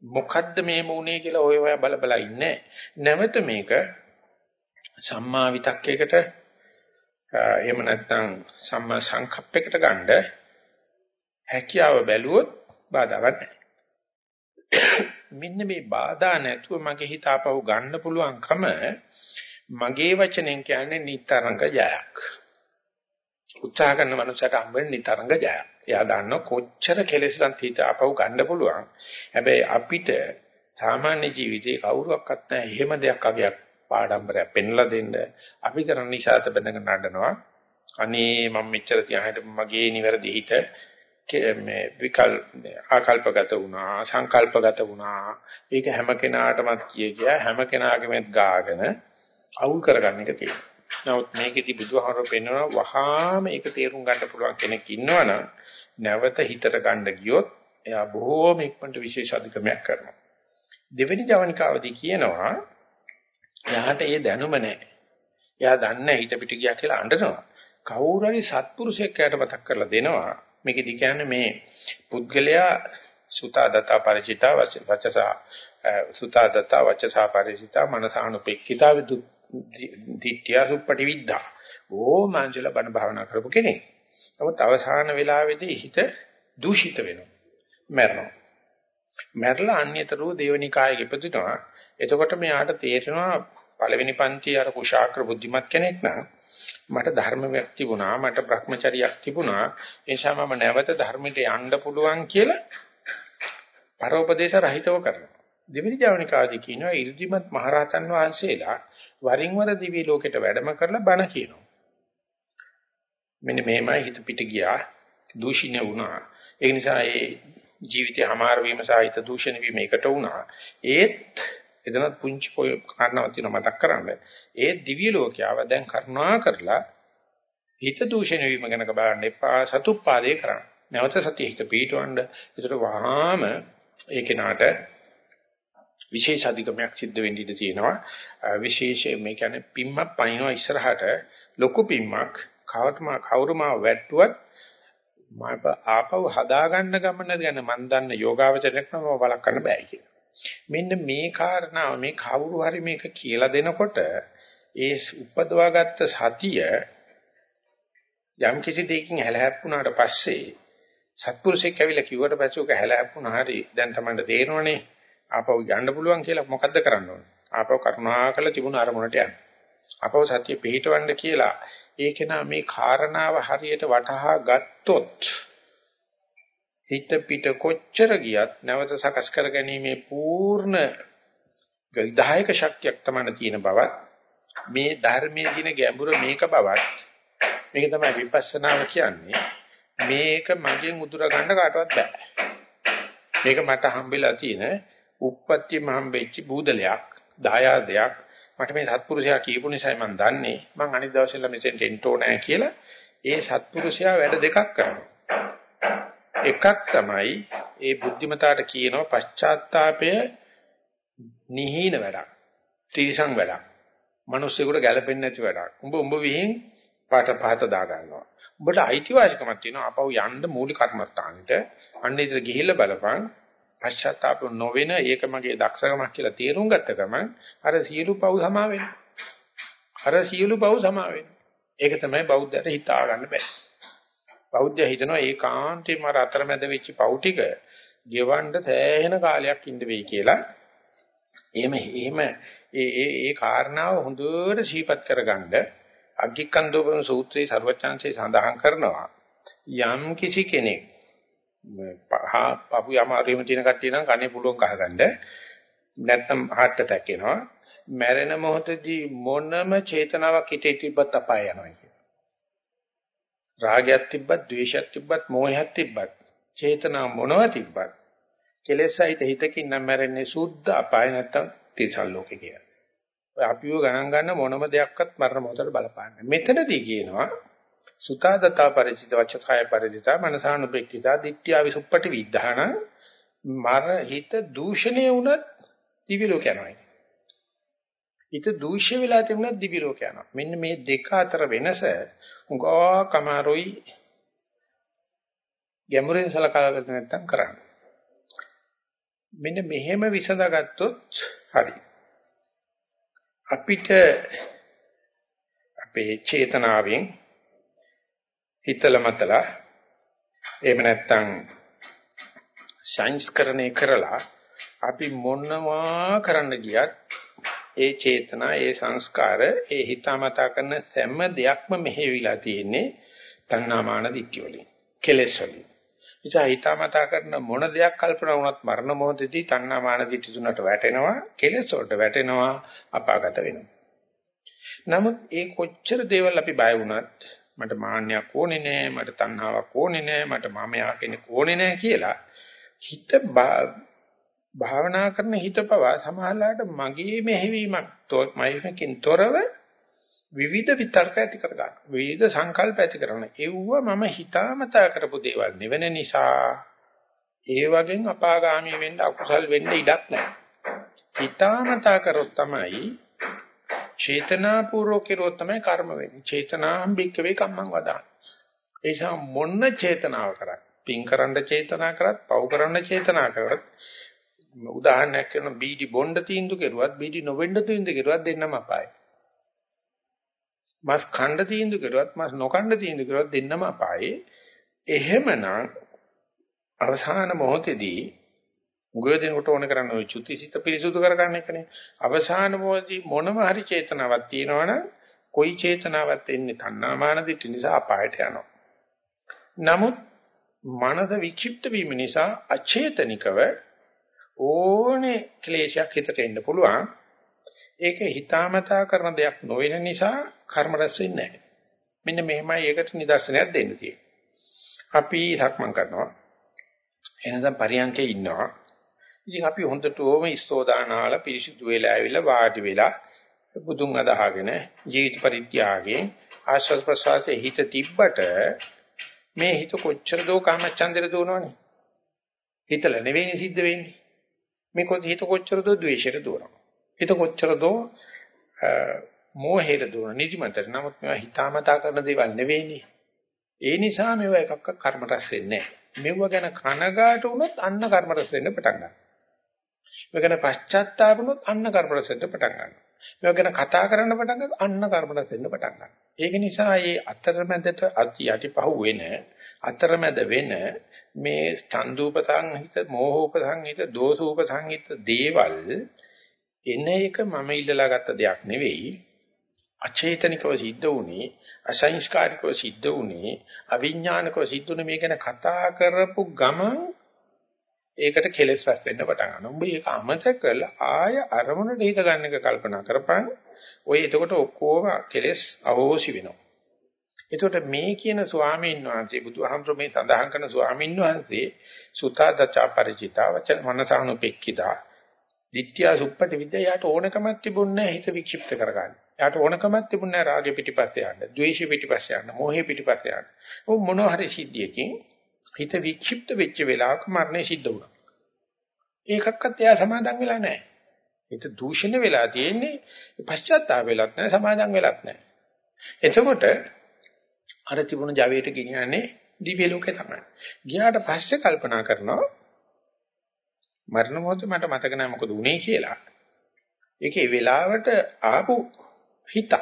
මොකද්ද මේ මොුනේ කියලා ඔය ඔය බල බල ඉන්නේ. නැවත මේක සම්මා විතක්කයකට එහෙම නැත්නම් සම්මා සංකප්පයකට ගන්න හැකියාව බැලුවොත් බාධාවක් නැහැ. මෙන්න මේ බාධා නැතුව මගේ හිත ආපහු ගන්න පුළුවන්කම මගේ වචනෙන් කියන්නේ නිතරංග ජයක්. උත්සාහ කරන මනුස්සයට හම්බෙන්නේ නිතරංග ජයක්. එයා දන්න කොච්චර කෙලෙස්ලන් හිත ආපහු ගන්න පුළුවන්. හැබැයි අපිට සාමාන්‍ය ජීවිතේ කවුරුවක්වත් නැහැ එහෙම දෙයක් අගයක් පාඩම්බරයක් පෙන්ලා දෙන්න. අපි කරන නිසාත බඳගෙන නඩනවා. අනේ මම මෙච්චර තියාහිට මගේ නිවැරදි හිත මේ විකල්ප ආකල්පගත වුණා සංකල්පගත වුණා ඒක හැම කෙනාටමත් කිය කියා හැම කෙනාගේමත් ගාගෙන අවුල් කරගන්න එක තියෙනවා. නමුත් මේකෙදි බුදුහාමර පෙන්වනවා වහාම ඒක තේරුම් ගන්න පුළුවන් කෙනෙක් ඉන්නවනම් නැවත හිතට ගන්න ගියොත් එයා බොහෝම ඉක්මනට විශේෂ අධිකමයක් කරනවා. දෙවෙනි ජවනිකාවදී කියනවා එයාට ඒ දැනුම නැහැ. එයා දන්නේ හිත පිට ගියා කියලා අඬනවා. කවුරු හරි සත්පුරුෂයෙක් යාට මතක් කරලා දෙනවා. මේකෙදි කියන්නේ මේ පුද්ගලයා සුතා දතා ಪರಿචිතා වචසා සුතා දතා වචසා ಪರಿචිතා මනසානුපෙක්කිතා විදුත් දිට්ඨිය සුප්පටි විද්ධා ඕ මාංශල බණ භාවනා කරපු කෙනෙක්. නමුත් අවසාන වෙලාවේදී හිත දූෂිත වෙනවා. මැරෙනවා. මැරලා අන්‍යතරෝ දේවනිකායේ ඉපදිනවා. එතකොට මෙයාට තේරෙනවා පළවෙනි පන්ති අර කුශාක්‍ර බුද්ධිමත් කෙනෙක් නම් මට ධර්මයක් තිබුණා මට භ්‍රමචරියක් තිබුණා ඒ නිසා මම නැවත ධර්මයට යන්න පුළුවන් කියලා පරෝපදේශ රහිතව කරනවා දෙවෙනි ජවනිකාදී කියනවා ඉර්ධිමත් මහරහතන් වහන්සේලා වරින් වර දිවි ලෝකෙට වැඩම කරලා බණ කියනවා මෙන්න මෙහෙමයි හිත පිට ගියා දූෂින වුණා ඒ නිසා ඒ ජීවිතය හමාර වීම සහ හිත දූෂණ වීම එකට වුණා ඒත් එතනත් පුංචි කාරණාවක් තියෙනවා මතක් කරන්න. ඒ දිව්‍ය ලෝකියාව දැන් කරුණා කරලා හිත දූෂණය වීම ගැන බලන්න එපා සතුප්පාදේ කරන්න. නැවත සතිය හිත පිටවන්න. ඒතර වහාම ඒ කෙනාට විශේෂ අධිකමක් සිද්ධ වෙන්න ඉඩ තියෙනවා. විශේෂ මේ කියන්නේ පිම්මක් පනිනවා ඉස්සරහට ලොකු පිම්මක් කවුරුම කවුරුම වැට්ටුවත් මම ආපහු හදාගන්න ගමන ගැන මන් දන්න යෝගාවචරයක් නම වළක්වන්න බෑ කියලා. මෙන්න මේ කාරණාව මේ කවුරු හරි මේක කියලා දෙනකොට ඒ උපදවාගත්ත සතිය යම් කිසි දෙයකින් හැලහැප්පුණාට පස්සේ සත්පුරුෂෙක් ඇවිල්ලා කිව්වට පස්සේ උක හැලහැප්පුණා හරි දැන් තමයි තේරෙනවනේ ආපහු යන්න පුළුවන් කියලා මොකද්ද කරන්න ඕනේ? ආපහු කරුණාකර තිබුණ අරමුණට යන්න. ආපහු සතිය පිහිටවන්න කියලා ඒකේනා මේ කාරණාව හරියට වටහා ගත්තොත් හිත පිට කොච්චර ගියත් නැවත සකස් කරගැනීමේ පූර්ණ විධායක ශක්තියක් තමයි තියෙන බවත් මේ ධර්මයේ දින ගැඹුර මේක බවත් මේක තමයි විපස්සනාව කියන්නේ. මේක මගෙන් උදුර ගන්න කාටවත් බෑ. මේක මට හම්බෙලා තියෙන උප්පත්තියම හම්බෙච්ච බූදලයක්, දායාදයක් මට මේ සත්පුරුෂයා කියපු නිසායි මම දන්නේ මම අනිත් දවසෙල්ලා මෙතෙන්ට එන්න ඕනෑ කියලා ඒ සත්පුරුෂයා වැඩ දෙකක් කරනවා. එකක් තමයි ඒ බුද්ධිමතාට කියනවා පශ්චාත්තාපය නිහින වැඩක්. තීසං වැඩක්. මිනිස්සුෙකුට ගැළපෙන්නේ නැති වැඩක්. උඹ උඹ විහිං පාට පහත දා ගන්නවා. උඹට අයිතිවාසිකමක් තියෙනවා අපව යන්න මූලික කර්මස්ථානෙට. අන්න ඉතින් ගිහිල්ලා බලපන් පශ්චාත්තාප නොවෙන ඒක මගේ දක්ෂකමක් කියලා තේරුම් ගත්ත ගමන් අර සියලු පව් සමා වෙනවා. අර සියලු පව් සමා වෙනවා. ඒක තමයි බෞද්ධයට හිතා ගන්න බෑ. බෞද්ධය හිතනවා ඒකාන්තයෙන්ම අර අතරමැද වෙච්ච පව් ටික ගෙවන්න සෑහෙන කාලයක් ඉඳ වෙයි කියලා. එහෙම එහෙම ඒ ඒ ඒ කාරණාව හොඳට ශීපත් කරගන්න අග්ගිකන්දෝපම සූත්‍රයේ ਸਰවචන්සේ සඳහන් කරනවා යම් කිසි කෙනෙක් පහ පපු යමාරුවෙම තියෙන කට්ටිය නම් කනේ පුළුවන් කහගන්න නැත්තම් heart attack එනවා මැරෙන මොහොතදී මොනම චේතනාවක් හිතේ තිබ්බත් අපාය යනවා කියන රාගයක් තිබ්බත් ද්වේෂයක් තිබ්බත් මෝහයක් තිබ්බත් චේතනා මොනවා තිබ්බත් කෙලෙසයිත හිතකින් නම් මැරෙන්නේ සුද්ධ අපාය නැත්තම් තිසල් ලෝකේ කියලා. ඔය අපිව ගණන් ගන්න මොනම දෙයක්වත් මරණ මොහොතට බලපාන්නේ. මෙතනදී කියනවා සුතා දතා ಪರಿචිත වච්චකාය ಪರಿචිතා මනසානුපෙක්කිතා දිට්ඨිය විසුප්පටි විද්ධාන මර හිත දූෂණය වුණත් දිවි ලෝක යනවා. හිත දූෂ්‍ය වෙලා තිබුණත් දිවි ලෝක යනවා. මෙන්න මේ දෙක අතර වෙනස උගා කමාරොයි ගැඹුරින් සලකලා නැත්තම් කරන්න. මෙන්න මෙහෙම විසඳගත්තොත් හරි. අපිට අපේ චේතනාවෙන් හිතල මතලා එහෙම නැත්තම් සංස්කරණය කරලා අපි මොනවා කරන්න ගියත් ඒ චේතනා ඒ සංස්කාර ඒ හිතාමතා කරන හැම දෙයක්ම මෙහෙවිලා තියෙන්නේ තණ්හාමාන දිට්ඨිය වලින් කෙලෙස් වලින්. නිසා හිතාමතා කරන මොන දෙයක් කල්පනා වුණත් මරණ මොහොතදී තණ්හාමාන දිට්ඨි තුනට වැටෙනවා කෙලෙස් වලට වැටෙනවා අපාගත වෙනවා. නමුත් ඒ කොච්චර දේවල් අපි බය වුණත් මට මාන්නයක් ඕනේ නෑ මට තණ්හාවක් ඕනේ නෑ මට මමයා කෙනෙක් ඕනේ නෑ කියලා හිත භාවනා කරන හිත පවා සමහරලාට මගේ මෙහෙවීමක් මයිමකින් තොරව විවිධ විතර්ක ඇති කර ගන්න. විවිධ සංකල්ප ඇති කරන. ඒව මම හිතාමතා කරපු දේවල් නෙවෙන නිසා ඒ වගේ අපාගාමී වෙන්න අකුසල් වෙන්න ඉඩක් නැහැ. හිතාමතා කරොත් තමයි චේතනාපූර්වක කෙරුවොත් තමයි කර්ම වෙන්නේ. චේතනාම් බික්කවේ කම්මං වදාන. ඒ නිසා මොන්න චේතනාව කරත්, පින් කරන්න චේතනා කරත්, පව් කරන්න චේතනා කරත් උදාහරණයක් කරන බීඩි බොණ්ඩ තීන්දුව කෙරුවත්, බීඩි නොවෙන්න තීන්දුව කෙරුවත් දෙන්නම අපායයි. මස් ඛණ්ඩ තීන්දුව කෙරුවත්, මස් නොඛණ්ඩ තීන්දුව කෙරුවත් දෙන්නම අපායේ. එහෙමනම් අවසාන මොහොතේදී උගය දෙනකොට ඕන කරන්නේ ওই චුතිසිත පිරිසුදු කරගන්න එකනේ. අවසාන මොහොතේ මොනම හරි චේතනාවක් තියෙනවනම් કોઈ චේතනාවක් එන්නේ තණ්හාමාන දිට්ඨි නිසා අපායට යනවා. නමුත් මනස වික්ෂිප්ත වීම නිසා අචේතනිකව ඕනේ ක්ලේශයක් හිතට එන්න පුළුවන්. ඒක හිතාමතා කරන දෙයක් නොවන නිසා කර්ම රැස් වෙන්නේ නැහැ. මෙන්න මෙහෙමයි ඒකට නිදර්ශනයක් දෙන්න තියෙන්නේ. අපි සක්මන් කරනවා. එනනම් පරියන්කේ ඉන්නවා. ඉතින් අපි හොඳට ඕම ඉස්තෝදානාල පිරිසිදු වෙලා ඇවිල්ලා වාඩි වෙලා බුදුන් අදහගෙන ජීවිත පරිත්‍යාගයෙන් ආශ්වාස ප්‍රශ්වාසයේ හිත තිබ්බට මේ හිත කොච්චර දෝ කාමචන්දර දුවනවනේ? හිතල නෙවෙයි සිද්ධ වෙන්නේ. මේ කොත් හිත කොච්චර දෝ ද්වේෂයට දුවනවා. හිත කොච්චර දෝ මෝහයට දුවන නිදිමතට. නමුත් මේවා හිතාමතා කරන දේවල් නෙවෙයිනේ. ඒ නිසා මේවා එකක්ක කර්ම රැස් වෙන්නේ නැහැ. මෙව ගැන කනගාටු වුණොත් අන්න කර්ම රැස් වෙන්න පටන් ගන්නවා. මේ ගැන පශ්චාත්තාප වුණොත් අන්න කර්මරසෙන්ට පටන් ගන්නවා. මේ ගැන කතා කරන්න පටන් ගත්තොත් අන්න කර්මරසෙන්ට පටන් ගන්නවා. ඒක නිසා මේ අතරමැදට අති යටිපහුව වෙන අතරමැද වෙන මේ ඡන්දූපසංහිත, මෝහූපසංහිත, දෝසූපසංහිත දේවල් එන එක මම ඉල්ලලා ගත්ත දෙයක් නෙවෙයි. අචේතනිකව සිද්ධ වුණේ අසංස්කාරිකව සිද්ධ වුණේ අවිඥානිකව සිද්ධ වුණේ මේ ගැන කතා කරපු ගමන් ඒකට කෙලෙස් රැස් වෙන්න පටන් ගන්නවා. උඹ ඒක අමතක කරලා ආය අරමුණට හිත ගන්න එක කල්පනා කරපන්. ඔය එතකොට ඔක්කොම කෙලෙස් අහෝසි වෙනවා. එතකොට මේ කියන ස්වාමීන් වහන්සේ බුදුහාමුදුරුවෝ මේ සඳහන් කරන ස්වාමීන් වහන්සේ සුතාදචා ಪರಿචිතා වචන මනසානුපෙක්ඛිතා. ditthiya suppati vidya යාට ඕනකමක් තිබුණේ හිත වික්ෂිප්ත කරගන්න. යාට ඕනකමක් තිබුණේ රාගෙ පිටිපස්සේ යන්න, ද්වේෂෙ පිටිපස්සේ යන්න, මෝහෙ පිටිපස්සේ යන්න. ඔව් මොනවා හරි සිද්ධියකින් හිත වික්ෂිප්ත වෙච්ච වෙලාවක මරණය සිද්ධ වුණා. ඒකක්වත් එයා සමාදන් වෙලා නැහැ. හිත දූෂණය වෙලා තියෙන්නේ පශ්චාත්තාප වෙලත් නැහැ, සමාදන් වෙලත් නැහැ. එතකොට අර තිබුණ ජවයට ගෙනියන්නේ දිව්‍ය ලෝකේ තමයි. ගියාට පස්සේ කල්පනා කරනවා මරණ මොහොතේ මට මතක නැහැ මොකද වුනේ කියලා. ඒකේ වෙලාවට ආපු හිත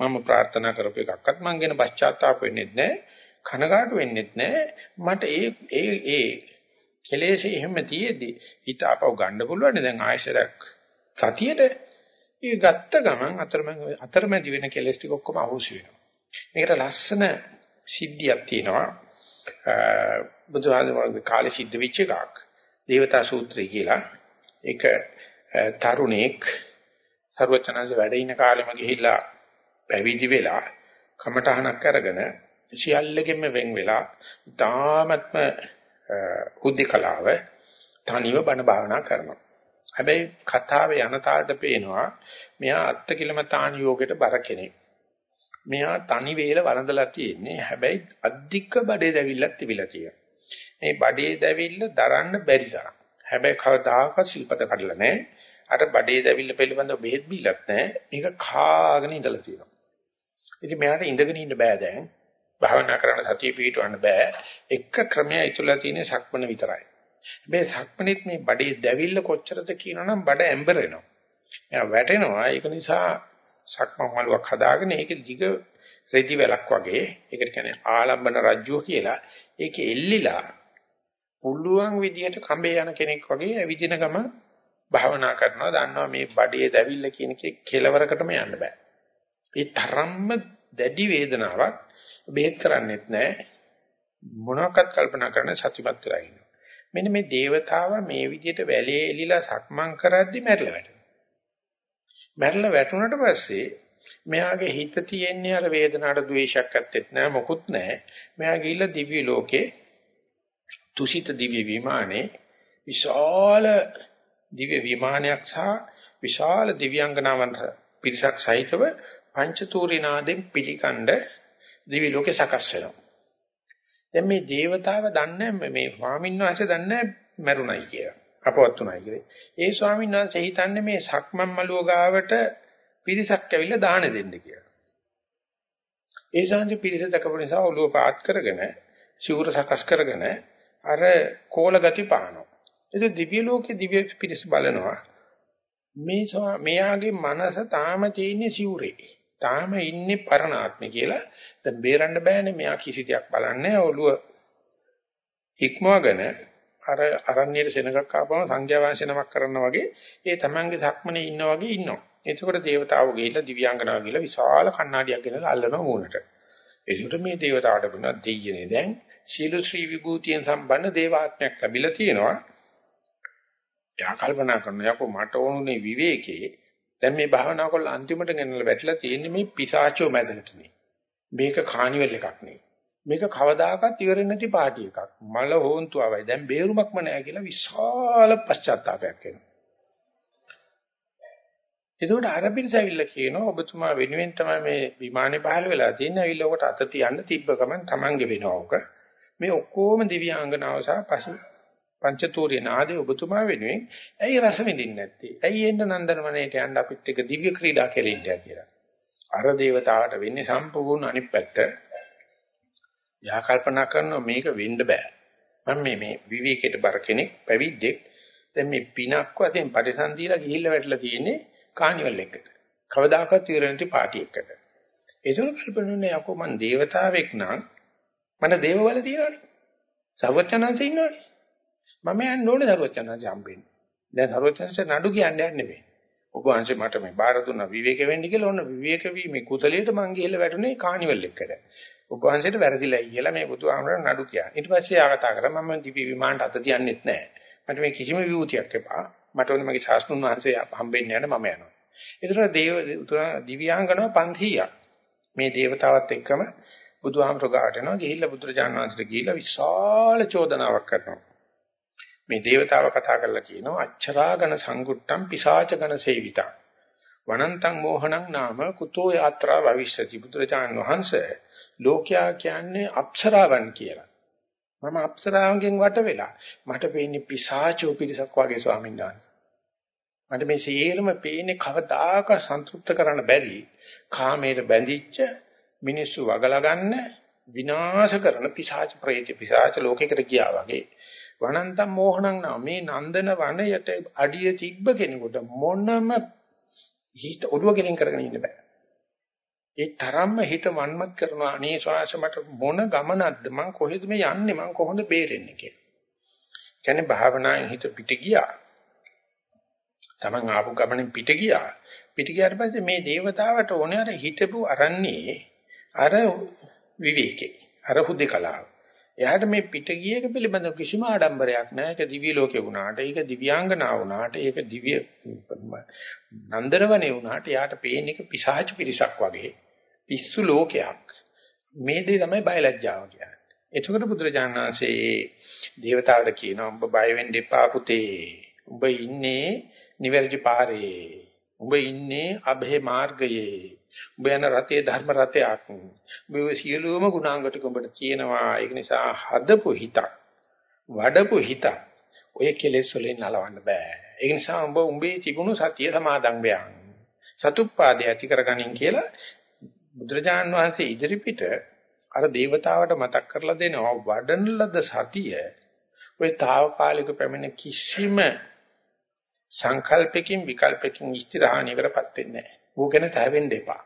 මම ප්‍රාර්ථනා කරපු එකක්වත් මං ගැන පශ්චාත්තාප වෙන්නේ නැහැ. කනගාටු වෙන්නේ නැහැ. මට ඒ ඒ ඒ කෙලෙසේ එහෙම තියේදී හිත ආපහු ගන්න පුළුවන් දැන් ආයශරයක් සතියේට ඒ ගත්ත ගමන් අතරමැද අතරමැදි වෙන කෙලස් ටික ඔක්කොම අහුසි වෙනවා. මේකට ලස්සන සිද්ධියක් තියෙනවා. බුදුහාමුදුරුවෝ කාලේ සිද්ධ වෙච්ච එකක්. දේවතා සූත්‍රය කියලා. ඒක තරුණෙක් ਸਰවචනanse වැඩ ඉන කාලෙම ගිහිල්ලා පැවිදි වෙලා කමටහනක් අරගෙන සියල්ලකින්ම වෙන් වෙලා තාමත්ම හුද්ධිකලාව තනිව බණ භාවනා කරනවා. හැබැයි කතාවේ යන තාලට පේනවා මෙයා අත්කිලමතාන යෝගයට බර කෙනෙක්. මෙයා තනි වේල වළඳලා තියෙන්නේ. හැබැයි අධික බඩේ දැවිල්ලක් තිබිලා තියෙනවා. මේ බඩේ දැවිල්ල දරන්න බැරි තරම්. හැබැයි කවදාකවත් සිල්පද කඩලා නැහැ. අර බඩේ දැවිල්ල පිළිබඳව බෙහෙත් බිල්ලක් නැහැ. මේක කාගෙන ඉඳලා තියෙනවා. ඉතින් මෙයාට ඉඳගෙන ඉන්න බෑ දැන්. භාවනා කරන්න සතිය පිටවන්න බෑ. එක ක්‍රමයක් ඉතුරුලා තියෙන්නේ සක්මන විතරයි. හැබැයි සක්මනෙත් මේ බඩේ දැවිල්ල කොච්චරද කියනනම් බඩ ඇම්බර් වෙනවා. එයා වැටෙනවා. ඒක නිසා සක්මන් මළුවක් හදාගෙන ඒකේ දිග රෙදි වැලක් වගේ ඒකට කියන්නේ ආලම්බන රජ්‍යුව කියලා. ඒකේ එල්ලිලා පුළුවන් විදිහට කඹේ යන කෙනෙක් වගේ ඇවිදින ගම භාවනා කරනවා. දන්නවා මේ බඩේ දැවිල්ල කියන එකේ කෙලවරකටම යන්න බෑ. ඒ තරම්ම දැඩි වේදනාවක් බෙහෙත් කරන්නේත් නැහැ. මොනවාක්වත් කල්පනා කරන්න සතිපත් වෙලා ඉන්නවා. මෙන්න මේ దేవතාව මේ විදිහට වැලේ එලිලා සක්මන් කරද්දි මැරිලා වැටෙනවා. මැරිලා වැටුණට පස්සේ මෙයාගේ හිත තියෙන්නේ අර වේදනාවට ද්වේෂයක් ඇත්තෙත් නෑ මොකුත් නෑ. මෙයා ගිහිල්ලා දිව්‍ය ලෝකේ තුසිත දිව්‍ය විමානේ විශාල දිව්‍ය විමානයක් සහ විශාල දිව්‍යාංගනාවන් පිරිසක් සහිතව පංචතූරිනාදෙන් පිළිකණ්ඩ දිවි ලෝකේ සකස් වෙනවා. දැන් මේ దేవතාව දන්නේ මේ ස්වාමීන් වහන්සේ දන්නේ මරුණයි කියලා. අපවත් උනායි කියලා. ඒ ස්වාමීන් වහන්සේ හිතන්නේ මේ සක්මන් මළුව ගාවට පිරිසක් ඇවිල්ලා දාන දෙන්න කියලා. ඒ ශාන්ති පිරිස දකපු නිසා ඔළුව පාත් කරගෙන සිවුර සකස් කරගෙන අර කෝල ගති පානවා. ඒක දිව්‍ය ලෝකේ දිව්‍ය පිරිස බලනවා. මේ මෙයාගේ මනස තාම තියෙන්නේ සිවුරේ. තාම ඉන්නේ පරණාත්මේ කියලා. දැන් බේරන්න බෑනේ මෙයා කිසි දෙයක් බලන්නේ ඔළුව ඉක්මවගෙන අර අරණ්‍යයේ සෙනඟක් ආපම සංඝයා වහන්සේ නමක් කරනවා වගේ ඒ තමන්ගේ සක්මනේ ඉන්න වගේ ඉන්නවා. එතකොට దేవතාවෝ ගිහිල්ලා දිව්‍යාංගනාව ගිහිල්ලා විශාල කණ්ණාඩියක් ගෙනලා අල්ලනවා මූණට. ඒකට මේ దేవතාවට බුණා දෙයියනේ දැන් සීල ශ්‍රී විභූතියෙන් සම්බන්ධ දේවාත්මයක් ලැබිලා තියෙනවා. එයා කල්පනා කරනවා යකෝ මට ඕනුනේ විවේකයේ දැන් මේ භාවනාව කරලා අන්තිමට ගෙනල්ලා වැටලා තියෙන්නේ මේ පිසාචෝ මැදකටනේ. මේක කානිවල් එකක් නෙවෙයි. මේක කවදාකවත් ඉවරෙන්නේ නැති පාටි එකක්. මල හොන්තුවයි. දැන් බේරුමක්ම නැහැ කියලා විශාල පශ්චාත්තාවයක් එනවා. ඒකෝට අරබින්ස ඇවිල්ලා කියනවා ඔබතුමා වෙනුවෙන් තමයි මේ විමානේ පහළ වෙලා තියෙන්නේ. ඇවිල්ලා ඔකට අත තියන්න තිබ්බ ගමන් Tamange වෙනවා ඔක. මේ ඔක්කොම දිව්‍යාංගනාව සහ පසු පංචතූරිය නාදේ ඔබතුමා වෙනුවෙන් ඇයි රස විඳින්නේ නැත්තේ? ඇයි එන්න නන්දනවනේට යන්න අපිත් එක්ක දිව්‍ය ක්‍රීඩා කෙරෙන්නේ කියලා. අර දේවතාවට වෙන්නේ සම්පූර්ණ අනිත් පැත්ත. යා කල්පනා කරනවා මේක වෙන්න බෑ. මම මේ මේ විවේකයට බර කෙනෙක් පැවිද්දෙක්. දැන් මේ පිනක් වශයෙන් පරිසන්දීලා ගිහිල්ලා වැටලා තියෙන්නේ කානිවල් එකට. කවදාකවත් ඉවර නැති පාටි එකකට. ඒසොල් කල්පනුනේ යකෝ මං දේවතාවෙක් නම් මට දේවවල තියෙනවනේ. සර්වචනanse ඉන්නවනේ. මම යන්න ඕනේ සර්වචනanse හම්බෙන්න. දැන් සර්වචනanse නඩු කියන්නේ නෙමෙයි. ඔබ වහන්සේ මට මේ බාර දුන්න විවේක වෙන්න කියලා ඔන්න විවේක වීමේ කුසලයට මං ගිහිල්ලා වැටුනේ කානිවල් එකට. ඔබ වහන්සේට වැරදිලායි කියලා මේ බුදුහාමරණ නඩු කියන්නේ. ඊට පස්සේ ආගතා කරා මම දිවි විමානට අත තියන්නෙත් නැහැ. මට මේ කිසිම විවූතියක් එපා. මට ඕනේ මගේ ශාස්ත්‍රුන් වහන්සේ හම්බෙන්න යන මම යනවා. ඒතර දේව දිව්‍යාංගනව 500ක්. මේ దేవතාවත් එක්කම බුදුහාමර ගාට යනවා. ගිහිල්ලා බුදුරජාණන් වහන්සේට ගිහිල්ලා විශාල චෝදනාවක් කරනවා. මේ దేవතාව කතා කරලා කියනවා අච්චරාගණ සංගුට්ටම් පිසාචගණ සේවිතා වනන්තං මෝහණං නාම කුතෝ යාත්‍රා භවිෂ්‍යති බුදුරජාණන් වහන්සේ ලෝකයා කියන්නේ අප්සරාවන් කියලා. මම අප්සරාවන්ගෙන් වට වෙලා මට පේන්නේ පිසාචෝ පිරිසක් වගේ ස්වාමීන් වහන්සේ. මට මේ සියලුම පේන්නේ කවදාක සන්තුෂ්ත කරන්න බැරි කාමයට බැඳිච්ච මිනිස්සු වගලා ගන්න විනාශ කරන පිසාච ප්‍රේත පිසාච ලෝකයකට ගියා වගේ වනන්තම් මෝහණං නා මේ නන්දන වනයට අඩිය තිබ්බ කෙනෙකුට මොනම හිත ඔළුව ගෙලින් කරගෙන ඉන්න බෑ. ඒ තරම්ම හිත වන්මත් කරනවා අනේ ශ්වාස මට මොන ගමනක්ද මං කොහෙද මේ යන්නේ මං කොහොමද බේරෙන්නේ කියලා. කියන්නේ භාවනාවෙන් හිත පිට ගියා. Taman ආපු ගමනින් පිට ගියා. පිට ගියාට පස්සේ මේ దేవතාවට ඕනේ අර හිතපු අරන්නේ අර විවේකේ. අර හුදේකලාව. එයාට මේ පිට ගිය එක පිළිබඳව කිසිම ආඩම්බරයක් නැහැ. ඒක දිව්‍ය ලෝකේ වුණාට, ඒක දිව්‍යාංගනා වුණාට, ඒක දිව්‍ය නන්දරවනේ වුණාට එයාට පේන එක පිසාච පිරිසක් වගේ. පිස්සු ලෝකයක්. මේ දේ තමයි බයලජ්ජාව කියන්නේ. එතකොට බුදුරජාණන් වහන්සේ දේවතාවට කියනවා උඹ බය වෙන්න එපා පුතේ. උඹ ඉන්නේ නිවැරදි පාරේ. උඹ ඉන්නේ අභේ මාර්ගයේ. ඔබ යන රතේ ධර්ම රතයක්. ඔබ ඔය සියලුම ගුණාංග ටික ඔබට තියෙනවා. ඒක නිසා හදපු හිතක් වඩපු හිතක් ඔය කෙලෙස් වලින් නලවන්න බෑ. ඒ නිසා ඔබ උඹේ තිබුණු සතිය සමාදන් වෙයන්. සතුප්පාදේ ඇති කරගනින් කියලා බුදුරජාන් වහන්සේ ඉදිරි පිට අර දේවතාවට මතක් කරලා දෙනවා වඩන ලද සතිය ඔය తాවකාලික පැමිණ කිසිම සංකල්පකින් විකල්පකින් ස්ථිරහානියකටපත් වෙන්නේ නැහැ. ඌ ගැන තැවෙන්න එපා.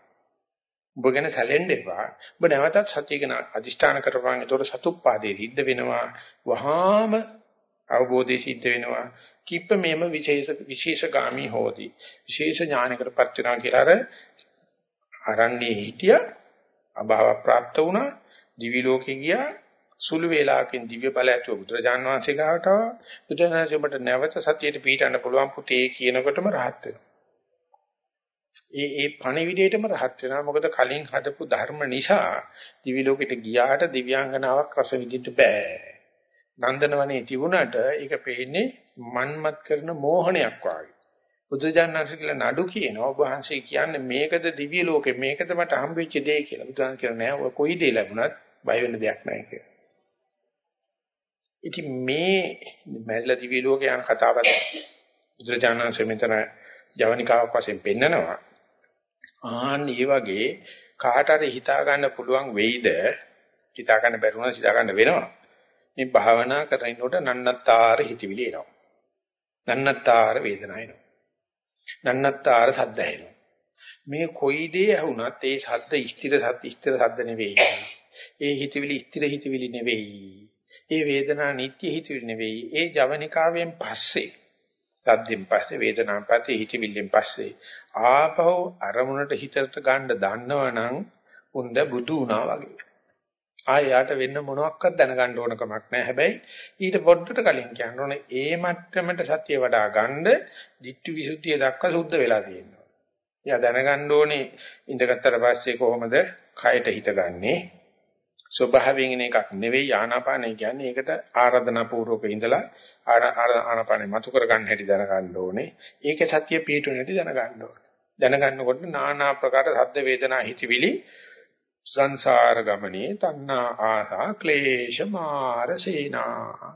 ඔබ ගැන සැලෙන්න එපා. ඔබ නැවතත් සතිය ගැන අදිෂ්ඨාන කරපන්. ඒතකොට සතුප්පාදේ සිද්ධ වෙනවා. වහාම අවබෝධය සිද්ධ වෙනවා. කිප්ප මේම විශේෂ විශේෂගාමි හෝති. විශේෂ ඥානයකටපත් වෙනවා කියලා අර අරන්නේ හිටිය අභාව પ્રાપ્ત වුණා. දිවි ලෝකේ ගියා. සුළු වේලාවකින් දිව්‍ය බල ඇතුව බුදුරජාන් වහන්සේ ගාවට බුදුරජාණන් වහන්සේට නැවත සතියට පිටන්න පුළුවන් පුතේ කියනකොටම rahat වෙනවා. ඒ ඒ පණිවිඩයටම rahat වෙනවා. මොකද කලින් හදපු ධර්ම නිසා දිවි ලෝකෙට ගියාට දිව්‍යාංගනාවක් රස විඳින්න බෑ. නන්දනවනේ තිබුණාට ඒක පෙන්නේ මන්මත් කරන මෝහණයක් වගේ. බුදුජානනාංශ කියලා නඩු කියනවා ඔබ වහන්සේ කියන්නේ මේකද දිව්‍ය ලෝකෙ මේකද මට හම්බෙච්ච දේ කියලා. බුදුන් කියනවා නෑ ඔය කොයි දේ ලැබුණත් බය වෙන්න දෙයක් නෑ කියලා. ඉතින් මේ මැරිලා දිව්‍ය ලෝකේ යන කතාවත් බුදුජානනාංශ මෙතන ජවනිකාවක් වශයෙන් පෙන්නනවා. ආන් මේ වගේ කාට හරි හිතා ගන්න පුළුවන් වෙයිද? හිතා ගන්න බැරුණා හිතා ගන්න වෙනවා. මේ භාවනා කරනකොට නන්නත්තර හිතවිලි එනවා. නන්නත්තර වේදනා එනවා. නන්නත්තර සද්ද එනවා මේ කොයි දේ ඇහුණත් ඒ සද්ද ස්ථිර සද්ද ස්ථිර සද්ද නෙවෙයි. ඒ හිතවිලි ස්ථිර හිතවිලි නෙවෙයි. ඒ වේදනා නිට්ටය හිතවිලි නෙවෙයි. ඒ ජවනිකාවෙන් පස්සේ සද්දෙන් පස්සේ වේදනාවෙන් පස්සේ හිතවිල්ලෙන් පස්සේ ආපහු අරමුණට හිතට ගන්න දන්නවනම් උන්ද බුදු වුණා වගේ. ආයෙට වෙන්න මොනවත් දැනගන්න ඕන කමක් නැහැ. හැබැයි ඊට පොඩ්ඩට කලින් කියන්න ඕනේ ඒ මට්ටමට සත්‍ය වඩා ගන්න ditthi visuddhiය දක්වා සුද්ධ වෙලා තියෙනවා. එයා දැනගන්න ඕනේ ඉඳගත්තර පස්සේ කොහොමද කයට හිතගන්නේ ස්වභාවයෙන් එන එකක් නෙවෙයි ආනාපානය කියන්නේ ඒකට ආරාධනා පූර්වක ඉඳලා ආනාපානෙ මතු කර ගන්න හැටි දැනගන්න ඕනේ. ඒකේ සත්‍ය පිටුන හැටි දැනගන්න ඕනේ. දැනගන්නකොට নানা ප්‍රකාර සද්ද වේදනා හිතවිලි සංසාර ගමනේ තණ්හා ආසා ක්ලේශ මාර සේනා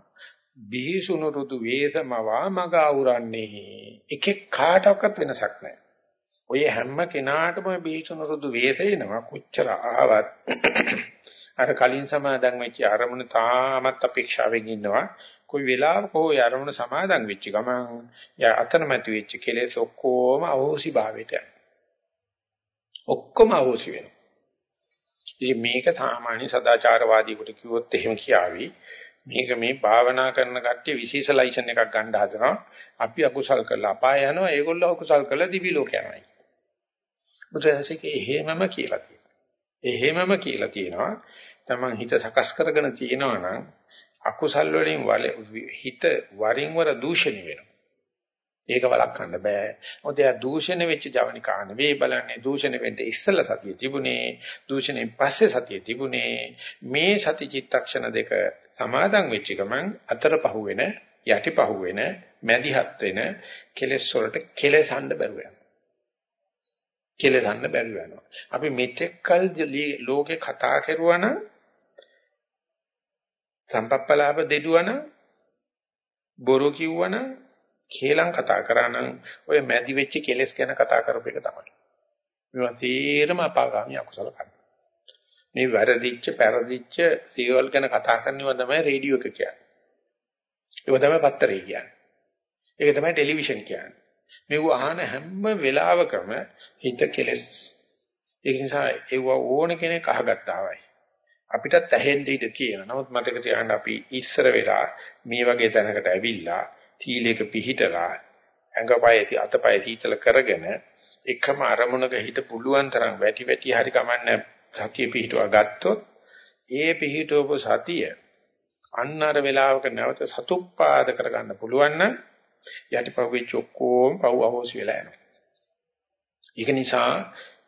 බිහිසුණු රුදු වේසමවා මග අවරන්නේ එකෙක් කාටවත් වෙනසක් නැහැ. ඔය හැම කෙනාටම බිහිසුණු රුදු වේසේනවා කොච්චර ආවත් අර කලින් සමාදන් වෙච්ච අරමුණ තාමත් අපේක්ෂාවෙන් ඉන්නවා. කොයි වෙලාවක හෝ අරමුණ සමාදන් වෙච්ච ගමන් යා අතනමැති වෙච්ච කෙලෙස් ඔක්කොම අහෝසි භාවයට ඔක්කොම අහෝසි වෙනවා. ඉතින් මේක සාමාන්‍ය සදාචාරවාදීකට කිව්වොත් එහෙම කියාවි. මේක මේ භාවනා කරන කට්ටිය විශේෂ ලයිසන් එකක් ගන්න හදනවා. අපි අකුසල් කරලා අපාය යනවා. ඒගොල්ලෝ අකුසල් කරලා දිවි ලෝක යනවා. බුදුරජාණන්සේ එහෙමම කියලා තියෙනවා. එහෙමම කියලා තියෙනවා. තමන් හිත සකස් කරගෙන තියෙනවා නම් අකුසල් වලින් හිත වරින් වර දූෂණය වෙනවා. ඒක වළක්වන්න බෑ. මොකද එයා දූෂණ වෙච්ච ජවනිකා නෙවෙයි බලන්නේ දූෂණ වෙන්න ඉස්සෙල්ලා සතිය තිබුණේ දූෂණයෙන් පස්සේ සතිය තිබුණේ මේ සති චිත්තක්ෂණ දෙක සමාදන් වෙච්ච ගමන් අතර පහුවෙන යටිපහුව වෙන මැදිහත් වෙන කෙලෙස් වලට කෙලසන්න බැරුව යනවා. කෙලසන්න බැරුව යනවා. අපි මෙතෙක්කල් ලෝකේ කතා කරුවා නම් සම්පප්පලාප දෙදුවනම් බොරු කිව්වනම් කේලම් කතා කරා නම් ඔය මැදි වෙච්ච කෙලස් ගැන කතා කරපු එක තමයි. මේවා තීරම අපාගාමී අකුසල කර්ම. මේ වැරදිච්ච පෙරදිච්ච සීවල් ගැන කතා කරනවා තමයි රේඩියෝ එක කියන්නේ. ඒක තමයි පත්තරේ කියන්නේ. ඒක තමයි ටෙලිවිෂන් කියන්නේ. මේව අහන හැම වෙලාවකම හිත කෙලස්. ඒ නිසා ඒව ඕන කෙනෙක් අහගත්තාවයි. අපිටත් ඇහෙන්න ඉඩ තියෙනවා. නමුත් මතක තියාගන්න අපි ඉස්සර වෙලා මේ වගේ තැනකට ඇවිල්ලා තීලයක පිහිටලා ඇඟපය අතපය සීතල කරගෙන එකම අරමුණක හිට පුළුවන් තරම් වැටි වැටි හරි කමන්නේ සතිය පිහිටුවා ගත්තොත් ඒ පිහිටවපු සතිය අන්නර වේලාවක නැවත සතුප්පාද කරගන්න පුළුවන් නම් යටිපහුවේ චොක්කෝම් පව් අවශ්‍ය වෙලා යනවා. ඒක නිසා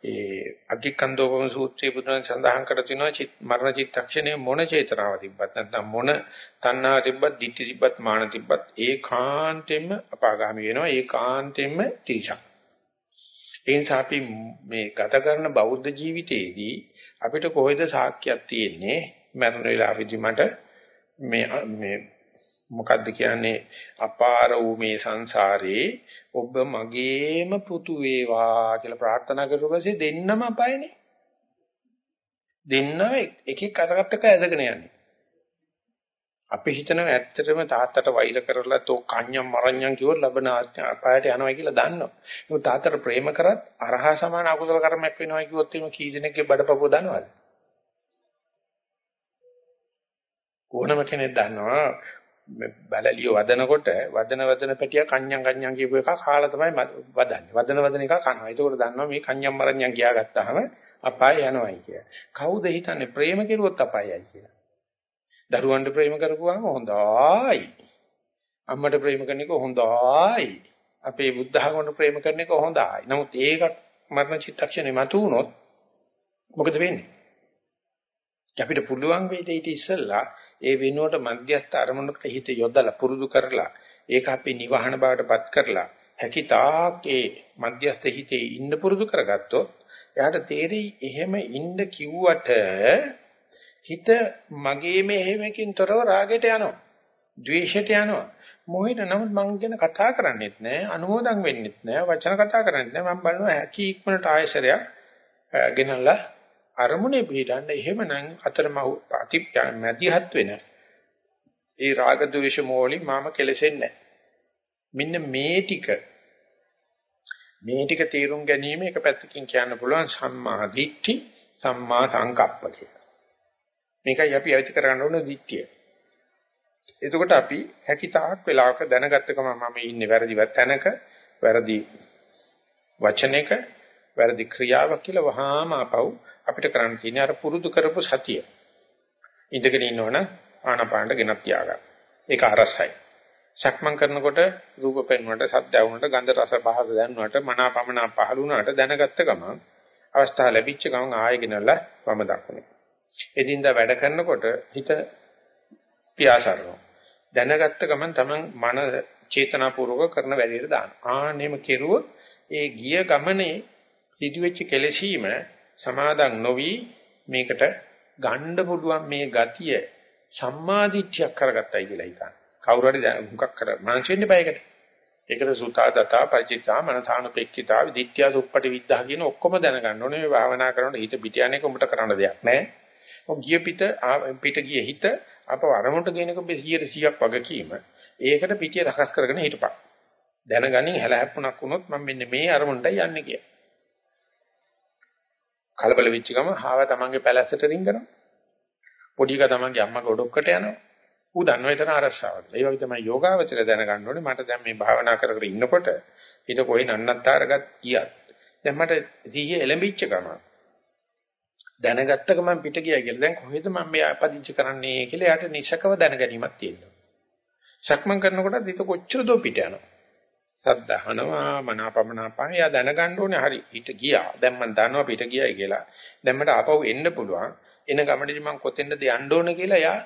ඒ අග්ගිකන්දෝපම සූත්‍රයේ බුදුන් සඳහන් කර තිනවා චිත් මරණ චිත්තක්ෂණය මොන චේතනාව තිබ්බත් නැත්නම් මොන තණ්හාව තිබ්බත් ditthi තිබ්බත් මාන තිබ්බත් ඒකාන්තයෙන්ම අපාගාමි වෙනවා ඒකාන්තයෙන්ම තීසක් ඒ නිසා අපි මේ ගත කරන බෞද්ධ ජීවිතයේදී අපිට කොහෙද සාක්කයක් තියෙන්නේ මරණ වේලාවෙදි මට මේ මේ මොකද්ද කියන්නේ අපාර වූ මේ සංසාරේ ඔබ මගේම පුතු වේවා කියලා ප්‍රාර්ථනා කරුවසේ දෙන්නම අපායනේ දෙන්න එකෙක් අරකට ඇදගෙන යන්නේ අපි හිතනවා ඇත්තටම තාත්තට වෛර කරලා තෝ කන්‍යම් මරණ්‍යම් කිව්වොත් ලබන අපායට යනවා කියලා දන්නවා. ඒක තාත්තට ප්‍රේම කරත් අරහා සමාන අකුසල කර්මයක් වෙනවා කිව්වොත් එහෙම කී දෙනෙක්ගේ බඩපපුව දනවද? ඕනම කෙනෙක් දන්නවා බැලලිය වදනකොට වදන වදන පැටිය කන්‍යම් කන්‍යම් කියපු එක කාලා තමයි වදන්නේ. වදන වදන එක කනවා. ඒකෝට දන්නවා මේ කන්‍යම් මරණ්‍යම් කියා ගත්තාම අපාය යනවායි කිය. කවුද හිතන්නේ ප්‍රේම කෙරුවොත් අපායයි කියලා? දරුවන්ට ප්‍රේම කරපුවාම හොඳයි. අම්මට ප්‍රේම කරන එක හොඳයි. අපේ බුද්ධ ධර්මයට ප්‍රේම කරන එක හොඳයි. නමුත් ඒක මරණ චිත්තක්ෂණේ මතු වුණොත් මොකද වෙන්නේ? අපිට පුළුවන් වෙයිද ඊට ඉස්සෙල්ලා ඒ වෙනුවට මධ්‍යස්ථ අරමුණකට හිත යොදලා පුරුදු කරලා ඒක අපි නිවහන බවටපත් කරලා හැකිතාක් ඒ මධ්‍යස්ථ හිතේ ඉන්න පුරුදු කරගත්තොත් එයාට තේරෙයි එහෙම ඉන්න කිව්වට හිත මගේ මෙහෙමකින් තොරව රාගයට යනවා. ද්වේෂයට යනවා. මොහිට නමුත් මං ගැන කතා කරන්නේත් නැහැ, අනුමෝදන් වෙන්නෙත් නැහැ, වචන කතා කරන්නේත් නැහැ. මම බලනවා හැකි ඉක්මනට ආයශරයක් ගෙනල්ලා අරමුණේ පිටන්න එහෙමනම් අතරමහු ප්‍රතිප්‍යාන මැදිහත් වෙන ඒ රාග ද්වේෂ මොහොලින් මම කෙලෙසෙන්නේ මෙන්න මේ ටික මේ ටික තේරුම් ගැනීම එක පැත්තකින් කියන්න පුළුවන් සම්මා දිට්ඨි සම්මා සංකප්ප කියලා. මේකයි අපි ඇවිත් කරගන්න ඕන දිට්ඨිය. එතකොට අපි හැකිතාක් වෙලාවක දැනගත්ත ගමන් මම ඉන්නේ වැරදි තැනක වැරදි වචනයක වැරදි ක්‍රියාවක් කියලා වහාම අපව අපිට කරන්න තියෙන්නේ අර පුරුදු කරපු සතිය. ඉඳගෙන ඉන්නවනම් ආනපානට ගෙනත් තියාගන්න. ඒක අරසයි. සක්මන් කරනකොට රූප පෙන්වන්නට, සද්ද ඇහුනට, ගන්ධ රස පහස දැනනට, මනාපමනා පහළ වුණාට දැනගත්ත ගමන් අවස්ථාව ලැබිච්ච ගමන් ආයෙ ගෙනල්ලා වම දක්වන්නේ. එදින්දා වැඩ කරනකොට හිත පියාසරනවා. දැනගත්ත ගමන් තමන් මන චේතනාපූර්වක කරන වැඩේට දාන. ආනෙම කෙරුවොත් ඒ ගිය ගමනේ සිදුවෙච්ච කෙලෙසීම සමාදන් නොවි මේකට ගන්න පුළුවන් මේ ගතිය සම්මාදිට්ඨියක් කරගත්තයි කියලා හිතන්න. කවුරු හරි මුකක් කර මනස වෙන්න බයකට. ඒකට සුතා දතා පරිචිතා මනසානුපෙක්ඛිතා විදිත්‍යා සුප්පටි විද්ධා කියන ඔක්කොම දැනගන්න ඕනේ මේ භාවනා කරනකොට හිත පිට යන්නේ කොඹට කරන්න දෙයක් නැහැ. ඔය ගිය පිට පිට ගිය හිත අප වරමුණට ගේනක 100ක් වගකීම. ඒකට පිටිය රකස් කරගෙන හිටපන්. දැනගනින් හැලහැප්පුණක් වුණොත් මම මෙන්න මේ අරමුණටයි යන්නේ කියලා. කලබල වෙච්ච ගම හාව තමන්ගේ පැලැස්සට රින්ගනවා. පොඩි එක තමන්ගේ අම්මගේ ඔඩොක්කට යනවා. ඌ දන්නව එතන අරස්සාවක්. ඒ වගේ තමයි යෝගාවචර දැනගන්න ඕනේ මට දැන් මේ භාවනා කර කර ඉන්නකොට ඊට කොයි නන්නත්තරගත් කියක්. දැන් මට සිහිය එළඹිච්ච ගම දැනගත්ත ගමන් පිට ගියා කියලා. දැන් කොහෙද මම මේ අපදිච්ච කරන්නේ කියලා යාට නිසකව දැනගැනීමක් තියෙනවා. සක්මන් කරනකොට හිත කොච්චර දෝ පිට යනවා. සද්ධාහනවා මනාපමනාපා එයා දැනගන්න ඕනේ හරි පිට ගියා. දැන් මම දන්නවා පිට ගියයි කියලා. දැන් මට ආපහු එන්න පුළුවන්. එන ගමනේදී මම කොතෙන්ද යන්න ඕනේ කියලා එයා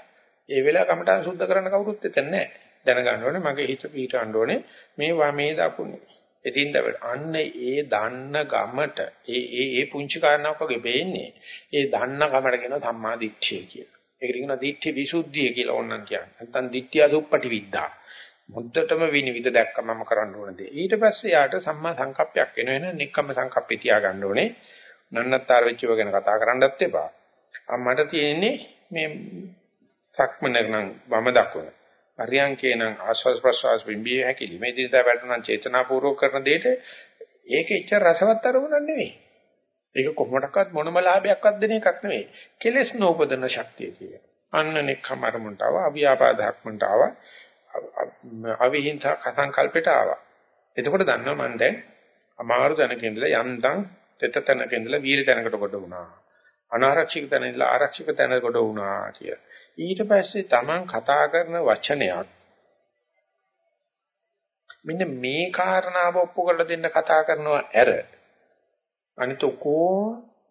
ඒ වෙලාව කමටහන් සුද්ධ කරන්න කවුරුත් එතන නැහැ. දැනගන්න ඕනේ මගේ හිත පීඩන්න ඕනේ මේ වමේ දකුණේ. ඉතින් අන්න ඒ දන්න ගමට ඒ ඒ ඒ පුංචි කාරණාවක් වගේ වෙන්නේ. ඒ දන්න ගමට කියන සම්මා දිට්ඨිය කියලා. ඒකට කියනවා දිට්ඨි විසුද්ධිය කියලා ඕනනම් කියන්නේ. නැත්නම් දිට්ඨිය සුප්පටි විද්දා. මුද්දටම විනිවිද දැක්කමම කරන්න ඕන දේ. ඊට පස්සේ යාට සම්මා සංකප්පයක් එන වෙන නික්කම්ම සංකප්පේ තියාගන්න ඕනේ. නන්නත්තර වෙච්චව ගැන කතා කරන්නත් එපා. මට තියෙන්නේ මේ සක්මනනම් වම දකුණ. අරියංකේ නම් ආස්වාස් ප්‍රසවාස් විඹිය හැකිලි. මේ දිනදා වැටුණා චේතනාපූර්වක කරන දෙයට ඒක එච්ච රසවත් අරමුණක් නෙවෙයි. ඒක කොහොමඩක්වත් මොනම ලාභයක්වත් දෙන එකක් නෙවෙයි. කෙලස් නෝපදන ශක්තිය තියෙන. අන්න නෙක්ඛම අරමුණට ආවා, අවියාපාදහක්මන්ට ආවා, අවිහිංසා කසංකල්පයට ආවා. එතකොට දන්නවා මම දැන් අමාරු තැනක ඉඳලා යන්තම් තෙත තැනක ඉඳලා වීර තැනකට කොට වුණා. අනාරක්ෂිත තැන ඉඳලා ආරක්ෂිත තැනකට කොට වුණා කියලා. ඊට පස්සේ Taman කතා කරන වචනයක් මෙන්න මේ කාරණාව ඔප්පු කරලා දෙන්න කතා කරනවා ඇර අනිත ඔකෝ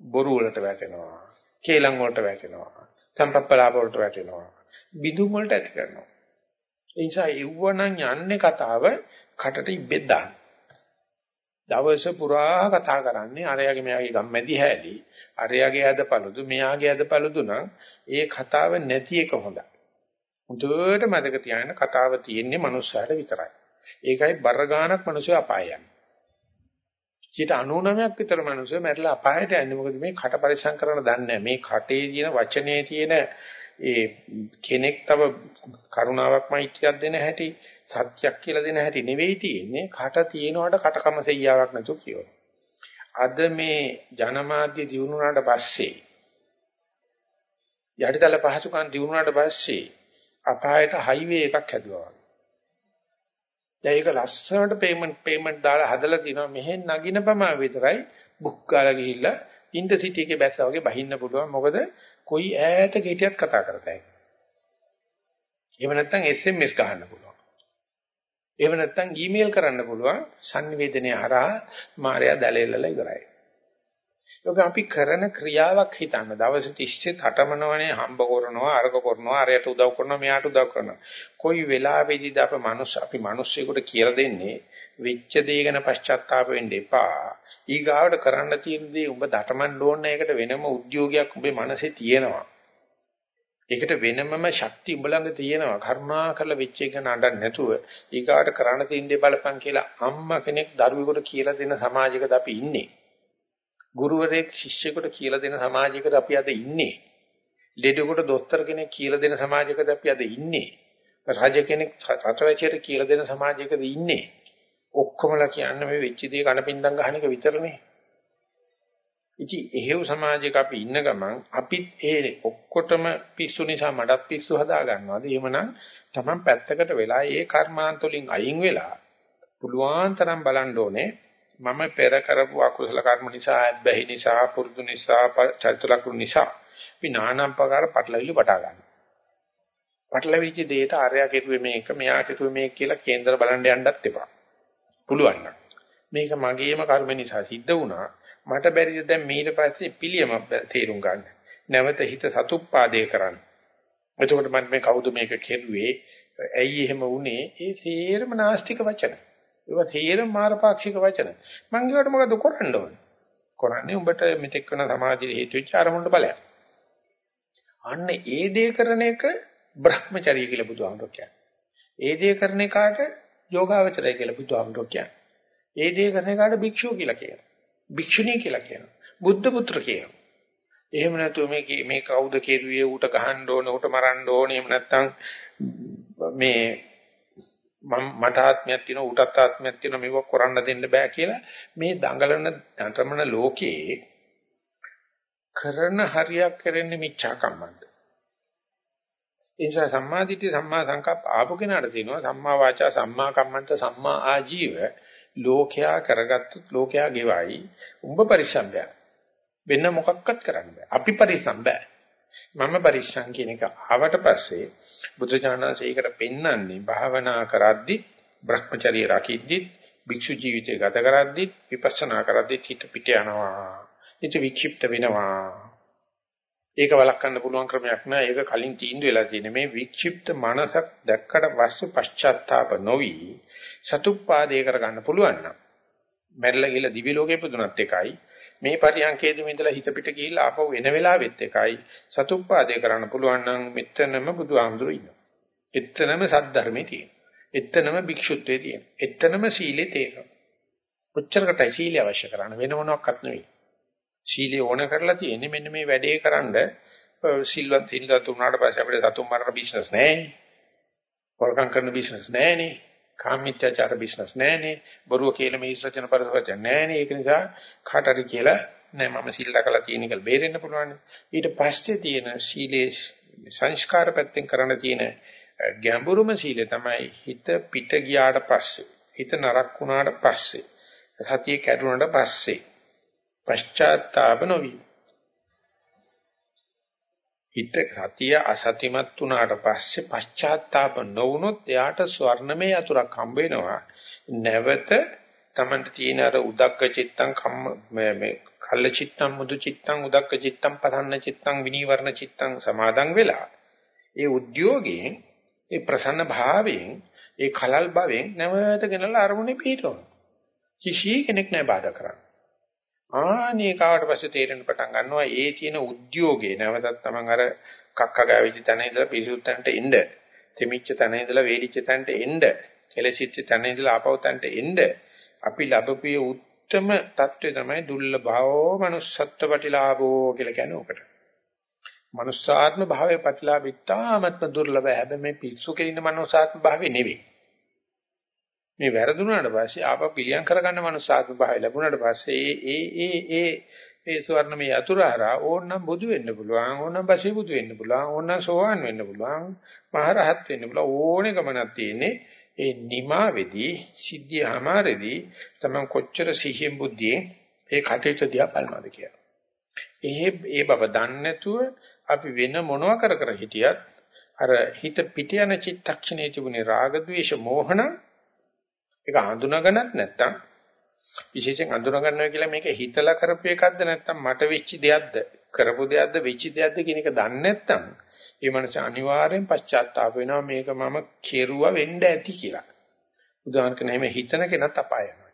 බොරු වලට වැටෙනවා කේලම් වලට වැටෙනවා සම්පප්පලාප වලට වැටෙනවා බිඳුම් වලට ඇති කරනවා ඒ නිසා යුවණන් යන්නේ කතාව කටට ඉබ්බෙත් දාන්න දවස පුරා කතා කරන්නේ අරයාගේ මෙයාගේ ගම්මැදි හැලී අරයාගේ ඇදපළුදු මෙයාගේ ඇදපළුදු නම් ඒ කතාව නැති එක හොඳයි. මුදුවට මතක තියාගන්න කතාව තියෙන්නේ මනුස්සයාට විතරයි. ඒකයි බර ගානක් මිනිස්සු අපාය යන්නේ. 99ක් විතර මිනිස්සු මැරලා අපායට යන්නේ මොකද මේ කට පරිස්සම් කරන්න දන්නේ මේ කටේ තියෙන වචනේ තියෙන ඒ කෙනෙක් තව කරුණාවක් මෛත්‍රියක් දෙන හැටි සත්‍යක් කියලා දෙන හැටි නෙවෙයි තියෙන්නේ කට තියෙනවට කටකම සෙයියාවක් නැතුව කියවන. අද මේ ජනමාධ්‍ය දිනුනාට පස්සේ යටිතල පහසුකම් දිනුනාට පස්සේ අපායට හයිවේ එකක් හැදුවා වගේ. දැන් ඒක ලස්සනට පේමන්ට් පේමන්ට් දාලා හදලා තිනවා මෙහෙන් නගින ප්‍රමාණය විතරයි බුක් ගාලා ගිහිල්ලා ඉන්ටර්සිටි එකේ බැස්සා වගේ බහින්න පුළුවන්. මොකද කොයි ඈතක හිටියත් කතා කරතයි. එහෙම නැත්නම් SMS ගහන්න පුළුවන්. එහෙම නැත්නම් ඊමේල් කරන්න පුළුවන් sannivedanaya හරහා මායя දැලෙලලා ඉවරයි. ඒක අපි කරන ක්‍රියාවක් හිතන්න දවස් 30 තටමනවනේ හම්බ කරනවා අරක කරනවා අරයට උදව් කරනවා මෙයාට උදව් කරනවා. කොයි වෙලාවෙදිද අප මනුස්ස අපි මිනිස්සුෙකුට කියලා දෙන්නේ වෙච්ච දේ ගැන පශ්චාත්තාප වෙන්න එපා. ඊගාවට කරන්න තියෙන දේ උඹ දටමන්න ඕන එකට වෙනම උද්‍යෝගයක් උඹේ මනසේ තියෙනවා. ඒකට වෙනමම ශක්තිය උඹ ළඟ තියෙනවා. කරුණා කරලා වෙච්ච එක නඩන්න නැතුව ඊගාට කරන්න තියෙන දේ බලපන් කියලා අම්මා කෙනෙක් දරුවෙකුට කියලා දෙන සමාජයකද අපි ඉන්නේ. ගුරුවරයෙක් ශිෂ්‍යයෙකුට කියලා දෙන සමාජයකද අපි අද ඉන්නේ. ලෙඩෙකුට දොස්තර කෙනෙක් කියලා දෙන සමාජයකද අපි අද ඉන්නේ. රජ කෙනෙක් රටවැසියට කියලා දෙන සමාජයකද ඉන්නේ. ඔක්කොමලා කියන්නේ මේ වෙච්ච දේ කනපින්දම් ගහන එක විතරනේ. ඉතින් එහෙව් සමාජයක අපි ඉන්න ගමන් අපිත් ඒ ඔක්කොටම පිස්සු නිසා මඩත් පිස්සු හදා ගන්නවාද? එහෙමනම් Taman පැත්තකට වෙලා ඒ කර්මාන්ත වලින් අයින් වෙලා පුළුවන් තරම් බලන්න ඕනේ මම පෙර කරපු අකුසල කර්ම නිසා ඇබ්බැහි නිසා පුරුදු නිසා චරිත ලක්ෂණ නිසා අපි নানাන් ප්‍රකාර පටලවිලි වටා ගන්නවා. පටලවිච්ච දෙයට ආර්යා කෙරුවේ මේක මෙයා කෙරුවේ මේක කියලා කේන්දර බලන්න යන්නත් එපා. පුළුවන් නම් මේක මගේම කර්ම නිසා සිද්ධ වුණා මට බැරිද දැන් ඊට පස්සේ පිළියම තේරුම් ගන්න. නැවත හිත සතුප්පාදේ කරන්න. එතකොට මම මේ කවුද මේක කෙරුවේ? ඇයි එහෙම වුනේ? ඒ සේරම නාස්තික වචන. ඒවා සේරම මාරපාක්ෂික වචන. මං කියවට මොකද කරන්න ඕනේ? කරන්නේ උඹට මෙතෙක් වෙන සමාධිය හේතු වෙච්ච අරමුණට බලයක්. අන්න ඒ දේ කරන එක Brahmacharya කියලා බුදුහාමුදුරුවෝ කියන්නේ. ඒ දේ කරන එකට යෝගාවචරය කියලා බුදුහාමුදුරුවෝ කියන්නේ. ඒ දේ කරන එකට භික්ෂුව කියලා කියනවා. භික්ෂුණී කියලා කියනවා. බුද්ධ පුත්‍ර කියනවා. එහෙම නැතුව මේ මේ කවුද කෙරුවේ ඌට ගහන්න ඕන ඌට මරන්න ඕන එහෙම නැත්නම් මේ මට ආත්මයක් තියෙනවා ඌටත් ආත්මයක් තියෙනවා මේක කරන්න දෙන්න බෑ කියලා මේ දඟලන දඬමන ලෝකේ කරන හරියක් කරන්නේ මිච්ඡා කම්මන්ත. ඒ නිසා සම්මාදිට්ඨි සම්මා සංකප්ප ආපු කෙනාට තියෙනවා සම්මා වාචා සම්මා කම්මන්ත සම්මා ආජීව ලෝකයා කරගත්තොත් ලෝකයා ගෙවයි. උඹ පරිස්සම් බෑ. වෙන මොකක්වත් කරන්න බෑ. අපි පරිස්සම් බෑ. මම පරිස්සම් කියන එක ආවට පස්සේ බුදුචානන්සේ ඒකට පෙන්වන්නේ භාවනා කරද්දි Brahmacharya රකිද්දි භික්ෂු ජීවිතය ගත කරද්දි විපස්සනා කරද්දි හිත පිට යනවා. හිත වික්ෂිප්ත වෙනවා. ඒක වළක්වන්න පුළුවන් ක්‍රමයක් නෑ. ඒක කලින් තීන්දුව වෙලා තියෙන මේ වික්ෂිප්ත මනසක් දැක්කට පස්සේ පශ්චාත්තාප නොවි සතුප්පාදේ කරගන්න පුළුවන් නම් මැරිලා ගිහලා දිවි ලෝකේ පුදුනත් එකයි මේ පරියන්කේදී ඉඳලා හිත පිට ගිහිල්ලා ආපහු එන වෙලාවෙත් එකයි සතුප්පාදේ කරන්න පුළුවන් නම් මෙතනම බුදුහාමුදුරු ඉන්නවා. එතනම සද්ධර්මයේ තියෙනවා. එතනම භික්ෂුත්වයේ තියෙනවා. එතනම සීලේ තියෙනවා. කොච්චරකටයි සීලය අවශ්‍ය කරන්නේ වෙන මොනක්වත් නෙවෙයි. සීලය ඕන කරලා තියෙන්නේ මෙන්න මේ වැඩේ කරන්න සිල්වත් සිල්වත් උනාට පස්සේ අපිට සතුන් මරන බිස්නස් නෑනේ. හොරකම් කරන බිස්නස් නෑනේ. කාමීත්‍යචාර බිස්නස් නෑනේ. බොරුව කියලා මේ ඉස්සචන පරිසවචන නෑනේ. ඒක නිසා කාට හරි කියලා නෑ මම සිල් දකලා තියෙන එක බේරෙන්න පුළුවන්. ඊට පස්සේ තියෙන සීලේ සංස්කාර පැත්තෙන් කරන්න තියෙන ගැඹුරුම සීලය තමයි හිත පිට ගියාට පස්සේ හිත නරක් වුණාට පස්සේ සතිය කැඩුනට පස්සේ පශ්චාත්තාප නොවි. හිත සතිය අසතිමත් වුණාට පස්සේ පශ්චාත්තාප නොවුනොත් එයාට ස්වර්ණමය යතුරක් හම්බ වෙනවා. නැවත තමන්ට තියෙන අර උදක්ක චිත්තං කම්ම මේ කල්ල චිත්තං මුදු චිත්තං උදක්ක චිත්තං පදන්න චිත්තං විනීවරණ චිත්තං සමාදන් වෙලා ඒ උද්‍යෝගයෙන් ඒ ප්‍රසන්න භාවයෙන් ඒ කලල් භාවයෙන් නැවත ගෙනලා අරමුණේ පිටවන කිසි කෙනෙක් නැහැ බාධා කරන්න ආනේ කාවට පස්සේ තේරෙන්න පටන් ගන්නවා ඒ තියෙන උද්‍යෝගේ නැවතත් තමන් අර කක්ක ගාවිච්ච තැන ඉඳලා පිරිසුදු තැනට එන්න තෙමිච්ච තැන ඉඳලා වේලිච්ච තැනට එන්න කෙලසිච්ච තැන ඉඳලා ආපහු තැනට එන්න අපි ලැබපිය උත්තරම தત્ත්වය තමයි දුර්ලභව manussත්ත්ව ප්‍රතිලාභෝ කියලා කියන්නේ ඔකට. manussාත්ම භාවයේ ප්‍රතිලාභිතාමත්ම දුර්ලභ හැබැයි මේ පිස්සු කෙලින්න manussාත්ම භාවය නෙවෙයි. මේ වැරදුනාට පස්සේ ආපහු පිළියම් කරගන්න මනුස්සාත්ම භාවය ලැබුණාට පස්සේ ඒ ඒ ඒ ඒ ස්වර්ණමය අතුරහරා ඕනනම් බුදු වෙන්න පුළුවන් ඕනනම් පස්සේ බුදු වෙන්න පුළුවන් ඕනනම් සෝවාන් වෙන්න පුළුවන් මහරහත් වෙන්න පුළුවන් ඕනේ ගමනක් තියෙන්නේ ඒ නිමාවේදී සිද්ධිය හැමාරේදී තමයි කොච්චර සිහියෙන් බුද්ධියෙන් ඒ කටයුතු දිහා බලනවාද කියලා. ඒ ඒ බව දන්නේ නැතුව අපි වෙන මොනවා කර කර හිටියත් අර හිත පිට යන චිත්තක්ෂණයේ තිබුණේ රාග ద్వේෂ මෝහණ ඒක හඳුනාගන්නත් නැත්තම් විශේෂයෙන් හඳුනාගන්නවා කියලා මේක හිතලා කරපු එකක්ද නැත්තම් මට වෙච්ච දෙයක්ද කරපු දෙයක්ද වෙච්ච දෙයක්ද කියන එක දන්නේ නැත්තම් ඒ මනස අනිවාර්යෙන් පශ්චාත්තාප වෙනවා මේක මම කෙරුවා වෙන්න ඇති කියලා. උදාහරණයක් එහෙම හිතන කෙනත් අපාය යනවා.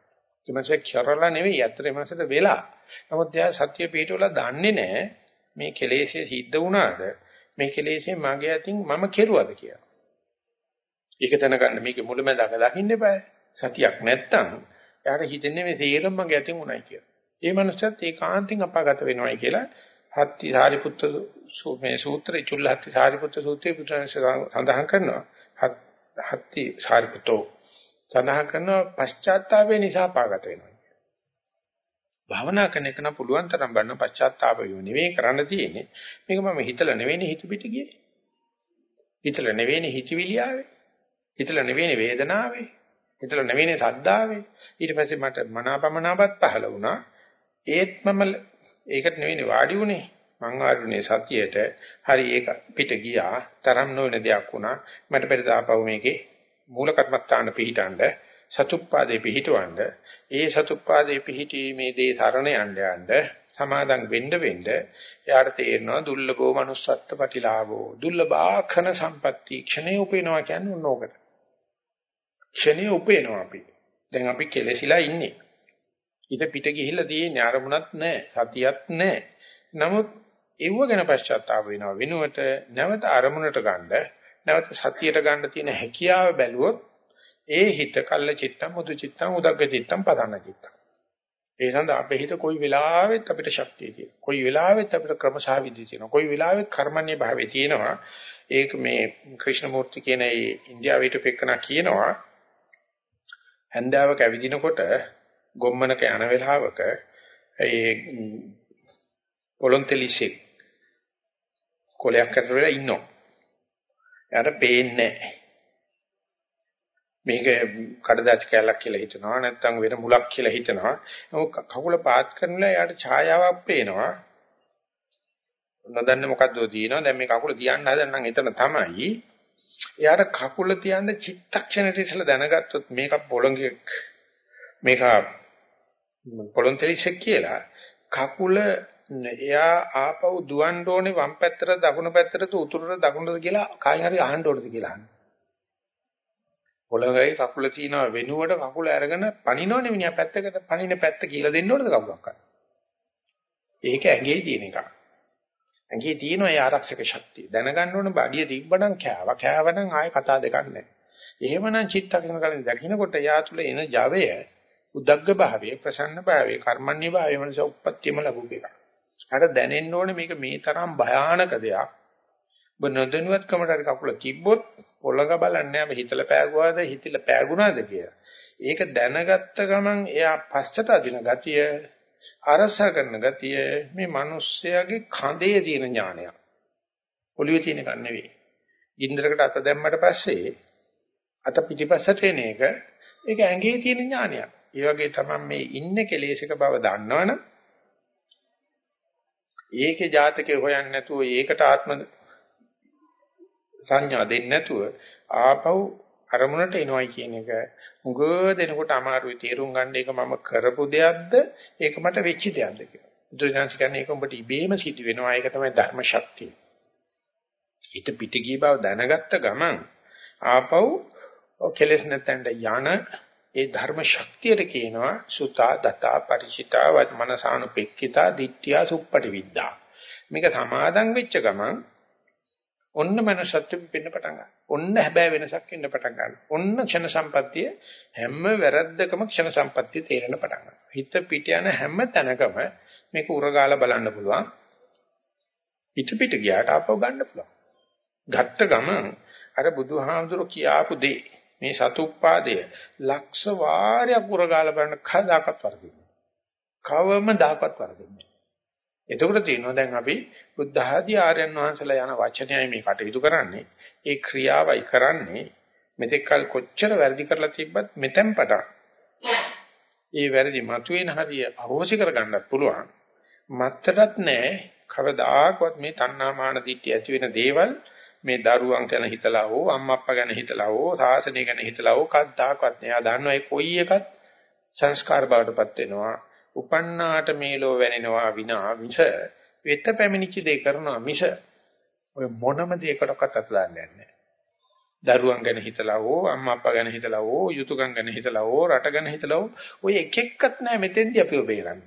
ඒ මනස කරලා නෙවෙයි අත්‍තරේ මනසට වෙලා. නමුත් එයා සත්‍ය පිටුවලා දන්නේ නැහැ මේ කෙලෙසේ සිද්ධ වුණාද මේ කෙලෙසේ මගේ අතින් මම කෙරුවද කියලා. ඒක දැනගන්න මේකේ මුලමඳාක දකින්න eBay. සතියක් නැත්තම් එයාට හිතෙන්නේ මේ තේරම මගේ අතින් උණයි කියලා. ඒ මනුස්සයත් ඒකාන්තයෙන් අපාගත වෙනවයි කියලා හත්ති සාරිපුත්ත මේ සූත්‍රේ චුල්ලහත්ති සාරිපුත්ත සූත්‍රයේ පුත්‍රයන් සඳහන් කරනවා. හත්ති සාරිපුත්තෝ සඳහන් කරනවා පශ්චාත්තාපය නිසා අපාගත වෙනවා. භාවනා කරන එක නම් පුළුවන් තරම් බලන පශ්චාත්තාපය නෙවෙයි කරන්න තියෙන්නේ. මේක මම හිතලා නෙවෙයි හිත පිට ගියේ. හිතලා නෙවෙයි හිතවිලි ආවේ. හිතලා නෙවෙයි වේදනාවේ. හිතලා නෙවෙයිනේ සද්දාවේ. ඊට පස්සේ මට මනාපමනාපත් පහළ වුණා. ඒත් මම ඒකට නෙවෙයිනේ වාඩි උනේ. මං වාඩිුනේ සතියේට. හරි ඒක පිට ගියා. තරම් නොවන දෙයක් වුණා. මට පෙර දාපව මේකේ මූල කර්මස්ථාන පිහිටන්න සතුප්පාදේ පිහිටවන්න. ඒ සතුප්පාදේ පිහිටීමේ දේ සරණ යන්න යන්න සමාදන් වෙන්න වෙන්න එයාට තේරෙනවා දුර්ලභෝ manussත්ත්ව ප්‍රතිලාභෝ දුර්ලභාඛන සම්පatti ක්ෂණේ උපේනවා කියන්නේ ඕනෝකට. ක්ෂණිය උපේනවා අපි. දැන් අපි කෙලසිලා ඉන්නේ. ඊට පිට ගිහිල්ලා තියෙන්නේ අරමුණක් නැහැ, සතියක් නැහැ. නමුත් ඒව ගැන පශ්චාත්තාප වෙනවා වෙනුවට නැවත අරමුණට ගන්න, නැවත සතියට ගන්න තියෙන හැකියාව බැලුවොත් ඒ හිත කල්ල චිත්තම් මුදු චිත්තම් උදග්ග චිත්තම් පදන්න චිත්තම්. ඒ සඳහා අපේ හිත කොයි වෙලාවෙත් අපිට ශක්තිය තියෙනවා. කොයි වෙලාවෙත් අපිට ක්‍රමසහවිදි තියෙනවා. කොයි වෙලාවෙත් කර්මන්නේ භාවයේ තියෙනවා. ඒක මේ ක්‍රිෂ්ණමූර්ති කියන ඒ ඉන්දියාවේ හිටපෙකන කියනවා හැන්දාවක ඇවිදිනකොට ගොම්මනක යන වෙලාවක ඒ පොලොන්තෙලිෂෙක් කොලයක් කරලා වෙලා ඉන්නවා. එයාට පේන්නේ මේක කඩදාසි කැලක් කියලා හිතනවා නැත්නම් වෙන මුලක් කියලා හිතනවා. නමුත් කකුල පාත් කරනලා එයාට ඡායාවක් පේනවා. නොදන්නේ මොකද්ද තියෙනවා. දැන් මේ කකුල තියන්න හදන නම් එතන තමයි. එයාට කකුල තියන්න චිත්තක්ෂණයට ඉස්සලා දැනගත්තොත් මේක පොළොංගියක් මේක පොළොන්තලිෂක් කියලා කකුල එයා ආපහු දුවන්න ඕනේ වම් පැත්තට දකුණු පැත්තට උතුරට දකුණට කියලා කායින් හරි අහන්න ඕනද කියලා අහන්න. පොළවේ කකුල තියනවා වෙනුවට කකුල අරගෙන පනිනවනේ මිනිහා පැත්තකට පනින පැත්ත කියලා දෙන්න ඕනද කවුරක් අර. ඒක ඇඟේ තියෙන එකක්. ඇඟේ තියෙන ඒ ආරක්ෂක ශක්තිය. දැනගන්න ඕන බඩිය තිබ්බනම් කෑව. කෑවනම් ආයෙ කතා දෙකක් නැහැ. එහෙමනම් චිත්තක්ෂණ කලින් දකින්නකොට යා තුල එන ජවය උද්දග්ග භාවයේ ප්‍රසන්න භාවයේ කර්මන්නේ භාවයේ මනස උප්පත්තියම ලැබුව එකක්. හට දැනෙන්න ඕනේ මේක මේ තරම් භයානක දෙයක්. ඔබ නොදැනුවත්කමට හරි කකුල තිබ්බොත් පොළඟ බලන්නේ අපි හිතලා පෑගුවාද හිතලා පෑගුණාද කියලා. ඒක දැනගත්ත ගමන් එයා පස්සට අදින ගතිය අරස කරන ගතිය මේ මිනිස්යාගේ කඳේ තියෙන ඥානයක්. ඔළුවේ තියෙන එකක් නෙවෙයි. ගින්දරකට අත දැම්මට පස්සේ අත පිටිපස්සට එන එක ඒක ඇඟේ තියෙන ඥානයක්. ඒ වගේ තමයි මේ ඉන්නේ කෙලෙසක බව දන්නවනම් ඒකේ ජාතකේ හොයන්නේ නැතුව ඒකට ආත්ම සංඥා දෙන්නේ නැතුව ආපහු අරමුණට එනවයි කියන එක මුග දෙනකොට අමාරුයි තේරුම් ගන්න එක මම කරපු දෙයක්ද ඒක මට වෙච්ච දෙයක්ද කියලා. බුදුසසුන කියන්නේ ඒක උඹට ඉබේම සිද්ධ වෙනවා ඒක තමයි ධර්ම ශක්තිය. හිත පිට ගිය බව දැනගත්ත ගමන් ආපහු කෙලස් නැතෙන්ට යන ඒ ධර්ම ශක්තියට කියනවා සුතා දතා ಪರಿචිතා මනසානුපෙක්කිතා ditthiya suppati viddha. මේක සමාදන් වෙච්ච ගමන් ඔන්න මනසත්වෙ පින්න පටන් ගන්නවා. ඔන්න හැබෑ වෙනසක් වෙන්න පටන් ගන්නවා. ඔන්න ක්ෂණ සම්පත්තිය හැම වැරද්දකම ක්ෂණ සම්පත්තිය තේරෙන්න පටන් ගන්නවා. හිත පිට යන හැම තැනකම මේක උරගාලා බලන්න පුළුවන්. පිට පිට ගියාට ආපහු ගන්න පුළුවන්. ගත්ත ගමන් අර බුදුහාමුදුරු කියාපු දේ මේ සතුප්පාදය ලක්ෂ වාරයක් උරගාලා බලන්න කවදාකවත් වරදින්නේ. කවම දාකවත් වරදින්නේ. එතකොට තියෙනවා දැන් අපි බුද්ධ ආදී ආර්යයන් වහන්සේලා යන වචනයයි මේ කටයුතු කරන්නේ. ඒ ක්‍රියාවයි කරන්නේ මෙතෙක් කල කොච්චර වැරදි කරලා තිබ්බත් මෙතෙන් පටන්. ඒ වැරදි මතුවෙන හරිය අහෝසි කරගන්නත් පුළුවන්. මත්තරත් නෑ කවදාකවත් මේ තණ්හාමාන දිට්ඨිය ඇති වෙන දේවල් මේ දරුවන් ගැන හිතලා හෝ අම්මා අප්පා ගැන හිතලා හෝ සාසනය ගැන හිතලා හෝ කද්දාකවත් නෑ. ආ දන්නවා ඒ කොයි එකත් සංස්කාර බවටපත් වෙනවා. උපන්නාට මේලෝ වැනෙනවා විනා මිස වෙත පැමිණිච්ච දේ කරනවා මිස ඔය මොනම දෙයකටවත් අත දාන්නේ නැහැ. දරුවන් ගැන හිතලා හෝ අම්මා අප්පා ගැන හිතලා හෝ යුතුයකම් ගැන හිතලා හෝ රට ගැන හිතලා හෝ ඔය එක එක්කත් නැහැ මෙතෙන්දී අපිව බේරන්න.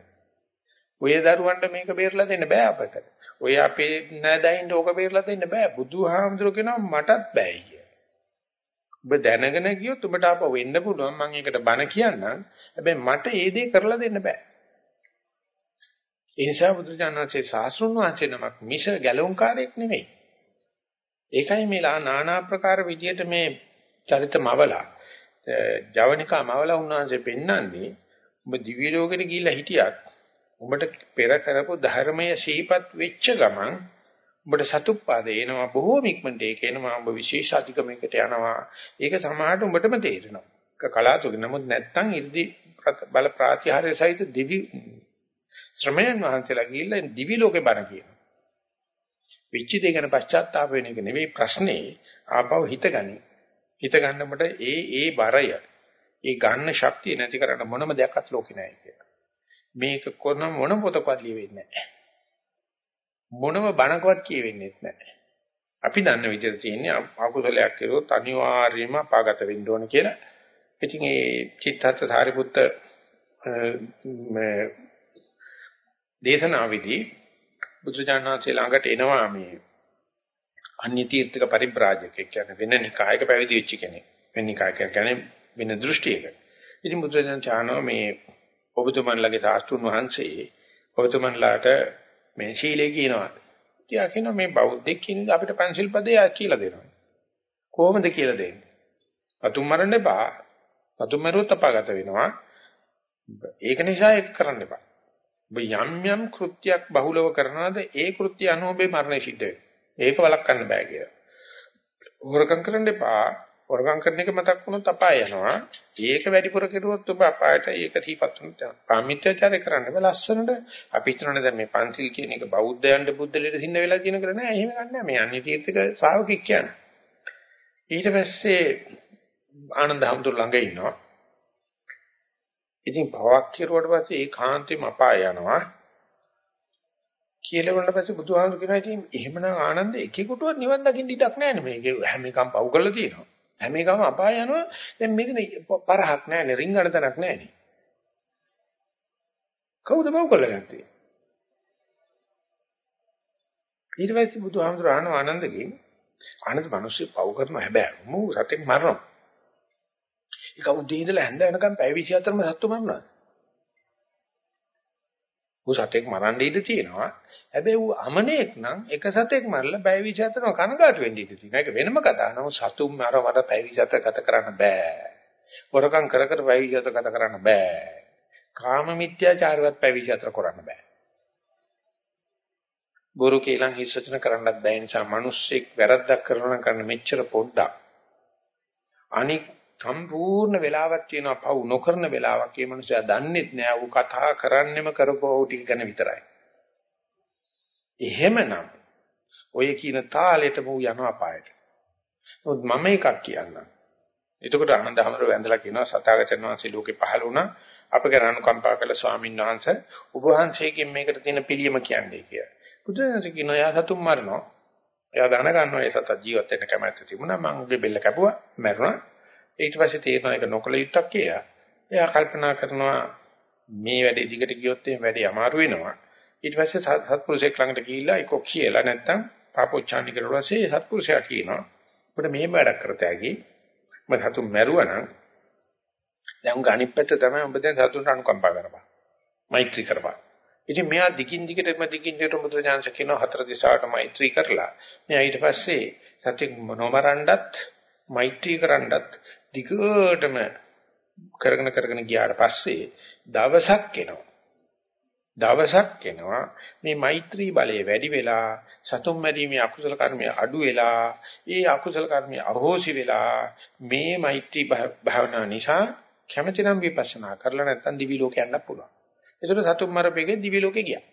ඔය දරුවන්ට මේක බේරලා දෙන්න බෑ අපට. ඔය අපේ නෑදයින්ට ඕක බේරලා දෙන්න බෑ. බුදුහාමුදුරු කියනවා මටත් බෑ කිය. ඔබ දැනගෙන ගියොත් ඔබට ආපහු වෙන්න පුළුවන් මම ඒකට බන කියන්නම්. හැබැයි මට ඒ දේ කරලා දෙන්න බෑ. ඒ නිසා බුදුජානනාංශයේ සාස්ෘණ වංශේ නමක් මිස ගැලොන්කාරයක් නෙමෙයි. ඒකයි මේලා নানা ආකාර විදියට මේ චරිතමවලා ජවනිකා මවලා උන්වහන්සේ පෙන්වන්නේ ඔබ දිව්‍ය ලෝකෙට ගිහිල්ලා හිටියත් ඔබට පෙර කරපු ධර්මයේ සීපත් වෙච්ච ගමන් ඔබට සතුප්පාද එනවා බොහෝ ඉක්මනට ඒක එනවා ඔබ විශේෂ අධිකමකට යනවා. ඒක සමහරට ඔබටම තේරෙනවා. ඒක කලාතුරකින්. නමුත් නැත්තම් 이르දි බල ප්‍රාතිහාර්ය සහිත දිවි ශ්‍රමයන් වහන්සේලා ගිහිල්ලා දිවි ලෝකේ බණ කියනවා. විච්ච දෙය ගැන පශ්චාත්තාප වෙන එක නෙවෙයි ප්‍රශ්නේ ආපහු හිතගනි. හිත ගන්නකොට ඒ ඒ බරය ඒ ගන්න ශක්තිය නැති කරන්න මොනම දෙයක්වත් ලෝකේ නැහැ කියලා. මේක කොන මොන පොතකවත් ලියවෙන්නේ නැහැ. මොනම බණකවත් කියවෙන්නේ නැහැ. අපි දන්න විදිහට තියෙන්නේ අකුසලයක් කළොත් අනිවාර්යයෙන්ම අපාගත වෙන්න ඕන කියලා. ඉතින් ඒ චිත්තත් සාරිපුත්ත දේශනාවේදී බුදුජානනාංශේ ළඟට එනවා මේ අන්‍ය තීර්ථක පරිබ්‍රාජකෙක් කියන්නේ වෙන නිකායක පැවිදි වෙච්ච කෙනෙක්. වෙන නිකායක කියන්නේ වෙන දෘෂ්ටියක. ඉතින් බුදුරජාණන් චානෝ මේ ඔබතුමන්ලගේ සාස්ත්‍රුන් වහන්සේ ඔබතුමන්ලාට මේ ශීලයේ කියනවා. තියා කියනවා මේ බෞද්ධෙක් කියන අපිට පංචිල් පදේ කියලා දෙනවා. කොහොමද කියලා දෙන්නේ? අතුම් මරන්න එපා. අතුම් මරුවොත් අපාගත වෙනවා. ඒක නිසා ඒක කරන්න එපා. ඔබ යම් යම් කෘත්‍යයක් බහුලව කරනවාද ඒ කෘත්‍ය අනුව ඔබේ මරණය සිද්ධ වෙනවා. ඒක වළක්වන්න බෑ කියලා. හොරකම් කරන්න එපා. හොරකම් කරන එක මතක් වුණොත් අපාය යනවා. ඒක වැඩිපුර කෙරුවොත් ඔබ අපායට ඒක තීපත් වෙනවා. පාමිත්‍යාචාරය කරන්න බෑ ලස්සනට. අපි හිතනනේ දැන් මේ පන්සිල් කියන එක බෞද්ධයන්ට බුද්ධ ලෙඩ සින්න වෙලා තියෙන කර නෑ. එහෙම ගන්නෑ. මේ අන්‍ය තීර්ථක ශ්‍රාවකෙක් කියන්නේ. ඊට පස්සේ ආනන්ද හැමතුරු ළඟ ඉන්නවා. ඉතින් භවක් කෙරුවට පස්සේ ඒකාන්තෙම අපාය යනවා. කියලා වුණාට පස්සේ බුදුහාමුදුරු කියනවා ඉතින් එහෙමනම් ආනන්ද එකෙකුටවත් නිවන් දකින්න ඉඩක් නැහැ නේ මේක හැම එකම පව් කරලා තියෙනවා. හැම එකම අපාය යනවා. දැන් මේක පරහක් නැහැ නේ රින්ගන තැනක් නැහැ නේ. කවුද පව් කරලා ගත්තේ? ඊට පස්සේ බුදුහාමුදුරු අහනවා ආනන්දගෙන් ආනන්ද මිනිස්සු පව් කරනවා හැබැයි මූ සතෙක් මරනවා. ඒක උදේ ඉඳලා හැන්ද වෙනකම් පැය 24ම සත්තු මරනවා. ඌ සතෙක් මරන්න ඉඩ තියෙනවා. හැබැයි ඌ අමනේක් නම් එක සතෙක් මරලා පැය 24ම කනගාටු වෙන්න ඉඩ තියෙනවා. ඒක වෙනම කතාවක්. නමුත් සතුන් මර මර පැය 24 ගත කරන්න බෑ. වරකම් කර කර පැය 24 ගත කරන්න බෑ. කාම මිත්‍යාචාරවත් පැය 24 කරන්න බෑ. බොරු කේලම් හිස් වචන කරන්නත් බෑ නිසා මිනිස්සෙක් වැරද්දක් කරනවා නම් කරන්න මෙච්චර පොඩ්ඩක්. අනික් සම්පූර්ණ වෙලාවක් තියෙනවා පව් නොකරන වෙලාවක් ඒ මනුස්සයා දන්නේත් නෑ ඌ කතා කරන්නෙම කරපුවා ටික ගැන විතරයි. එහෙමනම් ඔය කියන තාලෙටම ඌ යනවා පායට. නමුත් මම එකක් කියන්නම්. එතකොට ආනන්දහමර වැඳලා කියනවා සතාගතන වහන්සේ ලෝකේ පහළ වුණා අප ගැන අනුකම්පා කළ ස්වාමීන් වහන්සේ ඔබ වහන්සේගෙන් මේකට තියෙන පිළියම කියන්නේ කියලා. බුදුරජාණන් කියනවා එයා සතුන් මරනවා. එයා දැන ගන්නවා ඒ සතා ජීවත් වෙන්න කැමැත්ත තිබුණා මං උගේ බෙල්ල කැපුවා මැරුණා. ඊට පස්සේ තේරෙනවා ඒක නොකල යුත්තක් කියලා. එයා කල්පනා කරනවා මේ වැඩේ දිගට ගියොත් එහෙම වැඩේ අමාරු වෙනවා. ඊට පස්සේ සත්පුරුෂයෙක් ළඟට ගිහිල්ලා ඒක කියලා නැත්තම් පාපොච්චානි කරලා පස්සේ සත්පුරුෂයා කියනවා ඔබට මේ වැඩක් කරතෑගි මම සතුන් මැරුවා නම් දැන් උංග අනිත් පැත්ත තමයි ඔබ දැන් සතුන්ට අනුකම්පා කරපන්. මෛත්‍රී කරපන්. ඉතින් මෙයා දිගින් දිගටම දිගින් දිගට මුද්‍රජාංශ කියන හතර දිශාවට මෛත්‍රී කරලා මෙයා ඊට පස්සේ සත්‍ය නොමරණ්ඩත් මෛත්‍රී කරන්නත් දිගටම කරගෙන කරගෙන ගියාට පස්සේ දවසක් එනවා. දවසක් එනවා මේ මෛත්‍රී බලය වැඩි වෙලා සතුම් මැරීමේ අකුසල කර්මය අඩු වෙලා ඒ අකුසල කර්මය අහෝසි වෙලා මේ මෛත්‍රී භාවනා නිසා කැමැතිනම් විපස්සනා කරලා නැත්නම් දිවි ලෝක යන්න පුළුවන්. ඒසොට සතුම් මරපෙගේ දිවි ලෝකේ ගියා.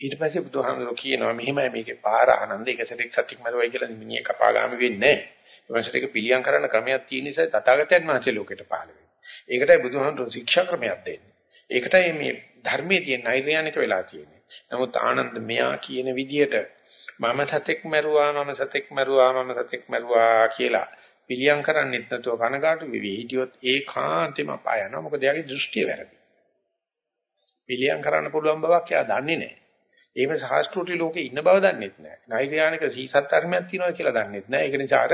ඊට පස්සේ බුදුහාමුදුරුවෝ කියනවා මෙහිමයි මේකේ පාර ආනන්ද එක සැරයක් සත්‍යක් මරුවයි කියලා මිනිහ කපාගාමි වෙන්නේ නැහැ. ඒ වගේ පිළියම් කරන්න ක්‍රමයක් තියෙන නිසා තථාගතයන් වහන්සේ ලෝකෙට පහළ වෙන්නේ. ඒකටයි බුදුහාමුදුරුවෝ ශික්ෂා ක්‍රමයක් දෙන්නේ. ඒකටයි මේ ධර්මයේ තියෙන නෛර්යානික වෙලා තියෙන්නේ. නමුත් ආනන්ද මෙයා කියන විදියට මම සතෙක් මරුවා මම සතෙක් මරුවා මම සතෙක් මරුවා කියලා පිළියම් කරන්නෙත් නැතුව කනගාටු වෙවි හිටියොත් ඒකාන්තෙම අපාය යනවා. මොකද එයාගේ දෘෂ්ටිය වැරදි. පිළියම් කරන්න පුළුවන් බවක් එයා දන්නේ නැහැ. එහෙම සාස්ත්‍රුටි ලෝකේ ඉන්න බව දන්නෙත් නැහැ. නෛර්යානික සීසත් ධර්මයක් තියෙනවා කියලා දන්නෙත් නැහැ. ඒක නිසා අර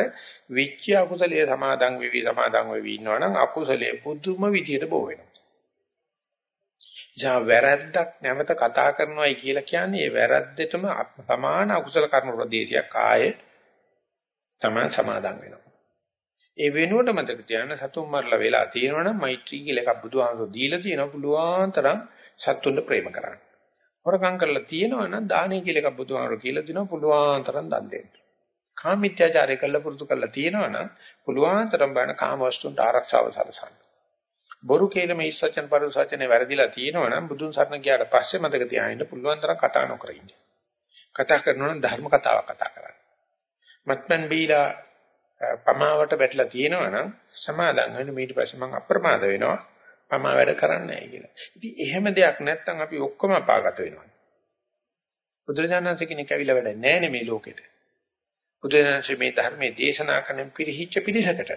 විච්ච අකුසලයේ සමාදන් වෙවි සමාදන් වෙවි ඉන්නවනම් අකුසලයේ පුදුම විදියට බෝ වෙනවා. ජා වැරද්දක් නැවත කතා කරනවායි කියලා කියන්නේ ඒ වැරද්දටම සමාන අකුසල කර්ම ප්‍රදේශයක් ආයේ තමයි සමාදන් වෙනවා. ඒ වෙනුවට මතක තියාගන්න සතුන් මරලා වෙලා තියෙනවනම් මෛත්‍රී කියලා එකක් බුදුහාමුදුරුවෝ දීලා තියෙනවා පුළුවන් තරම් සතුන්ට ප්‍රේම කරන්න. හොරකම් කරලා තියෙනවා නම් දානේ කියලා එකක් බුදුහාමර කියලා දිනවා පුළුවන් තරම් දන් දෙන්න. කාමීත්‍යාචාරය කළා පුරුදු කරලා තියෙනවා නම් පුළුවන් තරම් බාන කාම වස්තුන්ට ආරක්ෂාව සලසන්න. බොරු කියලා මේ ඉස්සචන පරිසචනේ වැරදිලා තියෙනවා නම් බුදුන් සරණ ගියාට පස්සේ මතක තියාගන්න පුළුවන් තරම් කතා නොකර ඉන්න. කතා කරනවා නම් ධර්ම කතාවක් කතා කරන්න. මත්පැන් බීලා පමාවට වැටලා තියෙනවා නම් සමාදන් වෙන්න ඊට පස්සේ මම අප්‍රමාද වෙනවා. මම වැඩ කරන්නේ නැහැ කියලා. ඉතින් එහෙම දෙයක් නැත්තම් අපි ඔක්කොම අපාගත වෙනවා. බුදුරජාණන්සේ කෙනෙක් ඇවිල්ලා වැඩ නැහැ මේ ලෝකෙට. බුදුරජාණන්සේ මේ ධර්මයේ දේශනා කරන පිරිහිච්ච පිරිසකට.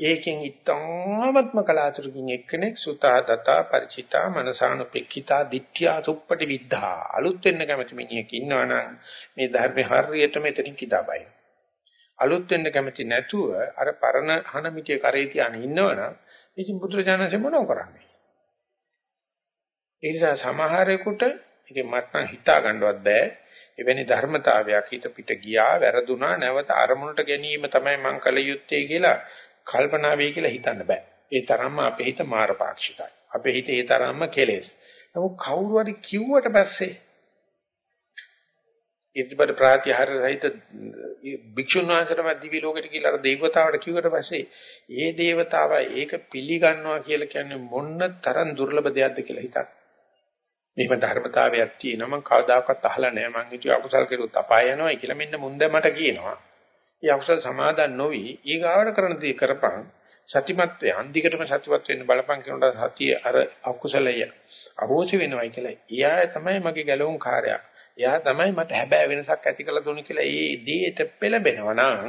ඒකෙන් ඊටාත්ම කලාතුරකින් එක්කෙනෙක් සුතා දතා ಪರಿචිතා මනසානුපෙක්ඛිතා දිට්ඨියා සුප්පටි විද්ධා අලුත් වෙන්න කැමති මිනිහෙක් ඉන්නවනම් මේ ධර්මේ හරියට මෙතනින් කිදාබයි. අලුත් වෙන්න කැමති නැතුව අර පරණ හන මිටිය කරේ තියාගෙන ඉන්නවනම් ඉතින් බුදුරජාණන්සේ මොනව කරන්නේ? ඒ නිසා සමහරෙකුට ඒක මට නම් හිතා ගන්නවත් බෑ. එවැනි ධර්මතාවයක් හිත පිට ගියා, වැරදුනා, නැවත අරමුණට ගැනීම තමයි මං කල යුත්තේ කියලා කල්පනා වෙයි කියලා හිතන්න බෑ. ඒ තරම්ම අපේ හිත මාරපාක්ෂිකයි. අපේ හිත ඒ තරම්ම කෙලෙස්. නමුත් කවුරු හරි කිව්වට පස්සේ ඉදිබඩ ප්‍රාතිහාර සහිත භික්ෂුන් වහන්සේටම දිවි ලෝකෙට කියලා අර දේවතාවට කිව්වට පස්සේ ඒ දේවතාව ඒක පිළිගන්නවා කියලා කියන්නේ මොන්න තරම් දුර්ලභ දෙයක්ද කියලා හිතන්න. මෙහෙම ධර්මතාවයක් තියෙනවා මම කවදාකවත් අහලා නැහැ මං හිතුවේ අකුසල් කෙරුවොත් අපාය යනවා කියලා මෙන්න මුන්ද මට කියනවා. ඒ අකුසල් සමාදන් නොවි ඊගාවට කරන දේ කරපන් සතිමත් වේ අන්තිකටම සතිමත් වෙන්න බලපං කියනකොට සතිය අර අකුසලය අහෝසි වෙනවයි කියලා. එයා තමයි මගේ ගැලවුම් කාර්යය. එයා තමයි මට හැබෑ වෙනසක් ඇති කළ දුන්නේ කියලා ඒ දේට පෙළඹෙනවා නම්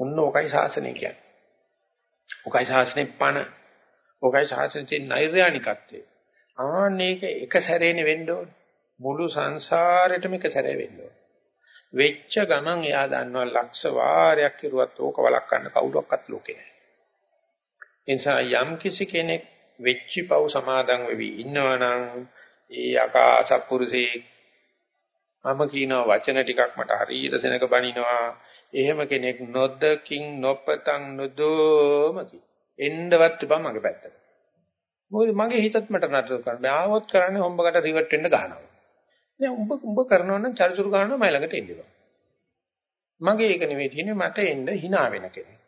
ඔන්න ඔකයි ශාසනය කියන්නේ. ඔකයි ශාසනේ පණ. ඔකයි ශාසනයේ නෛර්යානිකත්වය. ආන්නේක එක සැරේනේ වෙන්න ඕනේ. මුළු සංසාරෙටම එක සැරේ වෙන්න ඕනේ. වෙච්ච ගමන් එයා දන්නවා ලක්ෂ වාරයක් කිරුවත් ඕක වළක්වන්න කවුරක්වත් ලෝකේ නැහැ. ඒ නිසා යම් කිසි කෙනෙක් වෙච්චි පව් සමාදන් වෙවි ඉන්නවනම් ඒ අකාසප්පුරුසේ මම කියන වචන ටිකක් මට හරියට සෙනක බනිනවා. එහෙම කෙනෙක් නොදකින් නොපතන් නොදෝමකි. එන්නවත් එපා මගේ පැත්තට. මොකද මගේ හිතත් මට නතර කරන්න බෑ. ආවොත් කරන්නේ හොම්බකට රිවර්ට් වෙන්න ගහනවා. දැන් උඹ උඹ කරනවා නම් චරිචුරු ගන්නවා මයි ළඟට එන්න එපා. මගේ ඒක නෙවෙයි තියෙන්නේ මට එන්න hina වෙන කෙනෙක්.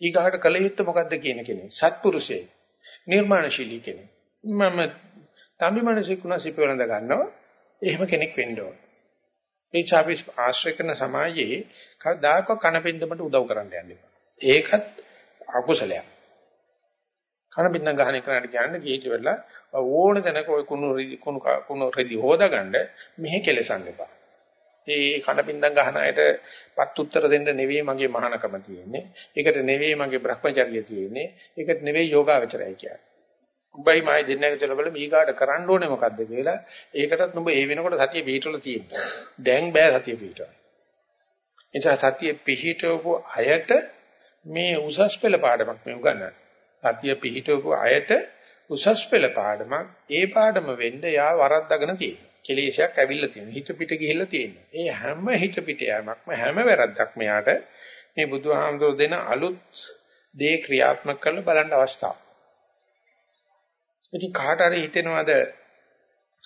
ඊගහට කල යුත්තේ මොකද්ද කියන කෙනෙක්. සත්පුරුෂයෙක්. නිර්මාණශීලී කෙනෙක්. මම තම්බි මිනිසෙක් වුණා සිප වෙනඳ ගන්නවා. එහෙම කෙනෙක් වෙන්න ඕන. ඒ ඡාපි ආශ්‍රය කරන සමාජයේ කවදාක කනපින්දමට උදව් කරන්න යන්න එපා. ඒකත් අකුසලයක්. කනපින්දම් ගහන එකට කියන්නේ කීටි වෙලා ඕන තැනක ওই කුණු කුණු කුණු රෙදි හොදාගන්න මෙහෙ කෙලසන්න එපා. ඒ කනපින්දම් ගහන අයට පත් උත්තර දෙන්න නෙවෙයි මගේ මහානකම තියෙන්නේ. ඒකට නෙවෙයි මගේ Brahmacharya තියෙන්නේ. ඒකට නෙවෙයි යෝගාවචරය කියන්නේ. උඹයි මායි දෙන්නක කියලා බල මීගාට කරන්න ඕනේ මොකද්ද කියලා ඒකටත් නුඹ ඒ වෙනකොට සතිය පිහිටවල තියෙනවා. දැන් බෑ සතිය පිහිටවන්න. නිසා සතිය පිහිටවපු අයට මේ උසස් පෙළ පාඩමක් මේ උගන්වන්නේ. සතිය පිහිටවපු අයට උසස් පෙළ පාඩමක් ඒ පාඩම වෙන්න යා වරද්දාගෙන තියෙනවා. කෙලේශයක් ඇවිල්ලා තියෙනවා. හිත පිට ගිහිල්ලා තියෙනවා. ඒ හැම හිත පිට යෑමක්ම හැම වැරද්දක්ම යාට මේ බුදුහාමුදුරු දෙන අලුත් දේ ක්‍රියාත්මක කරලා බලන්න අවස්ථාවක්. ඉතින් කාට හරි හිතෙනවද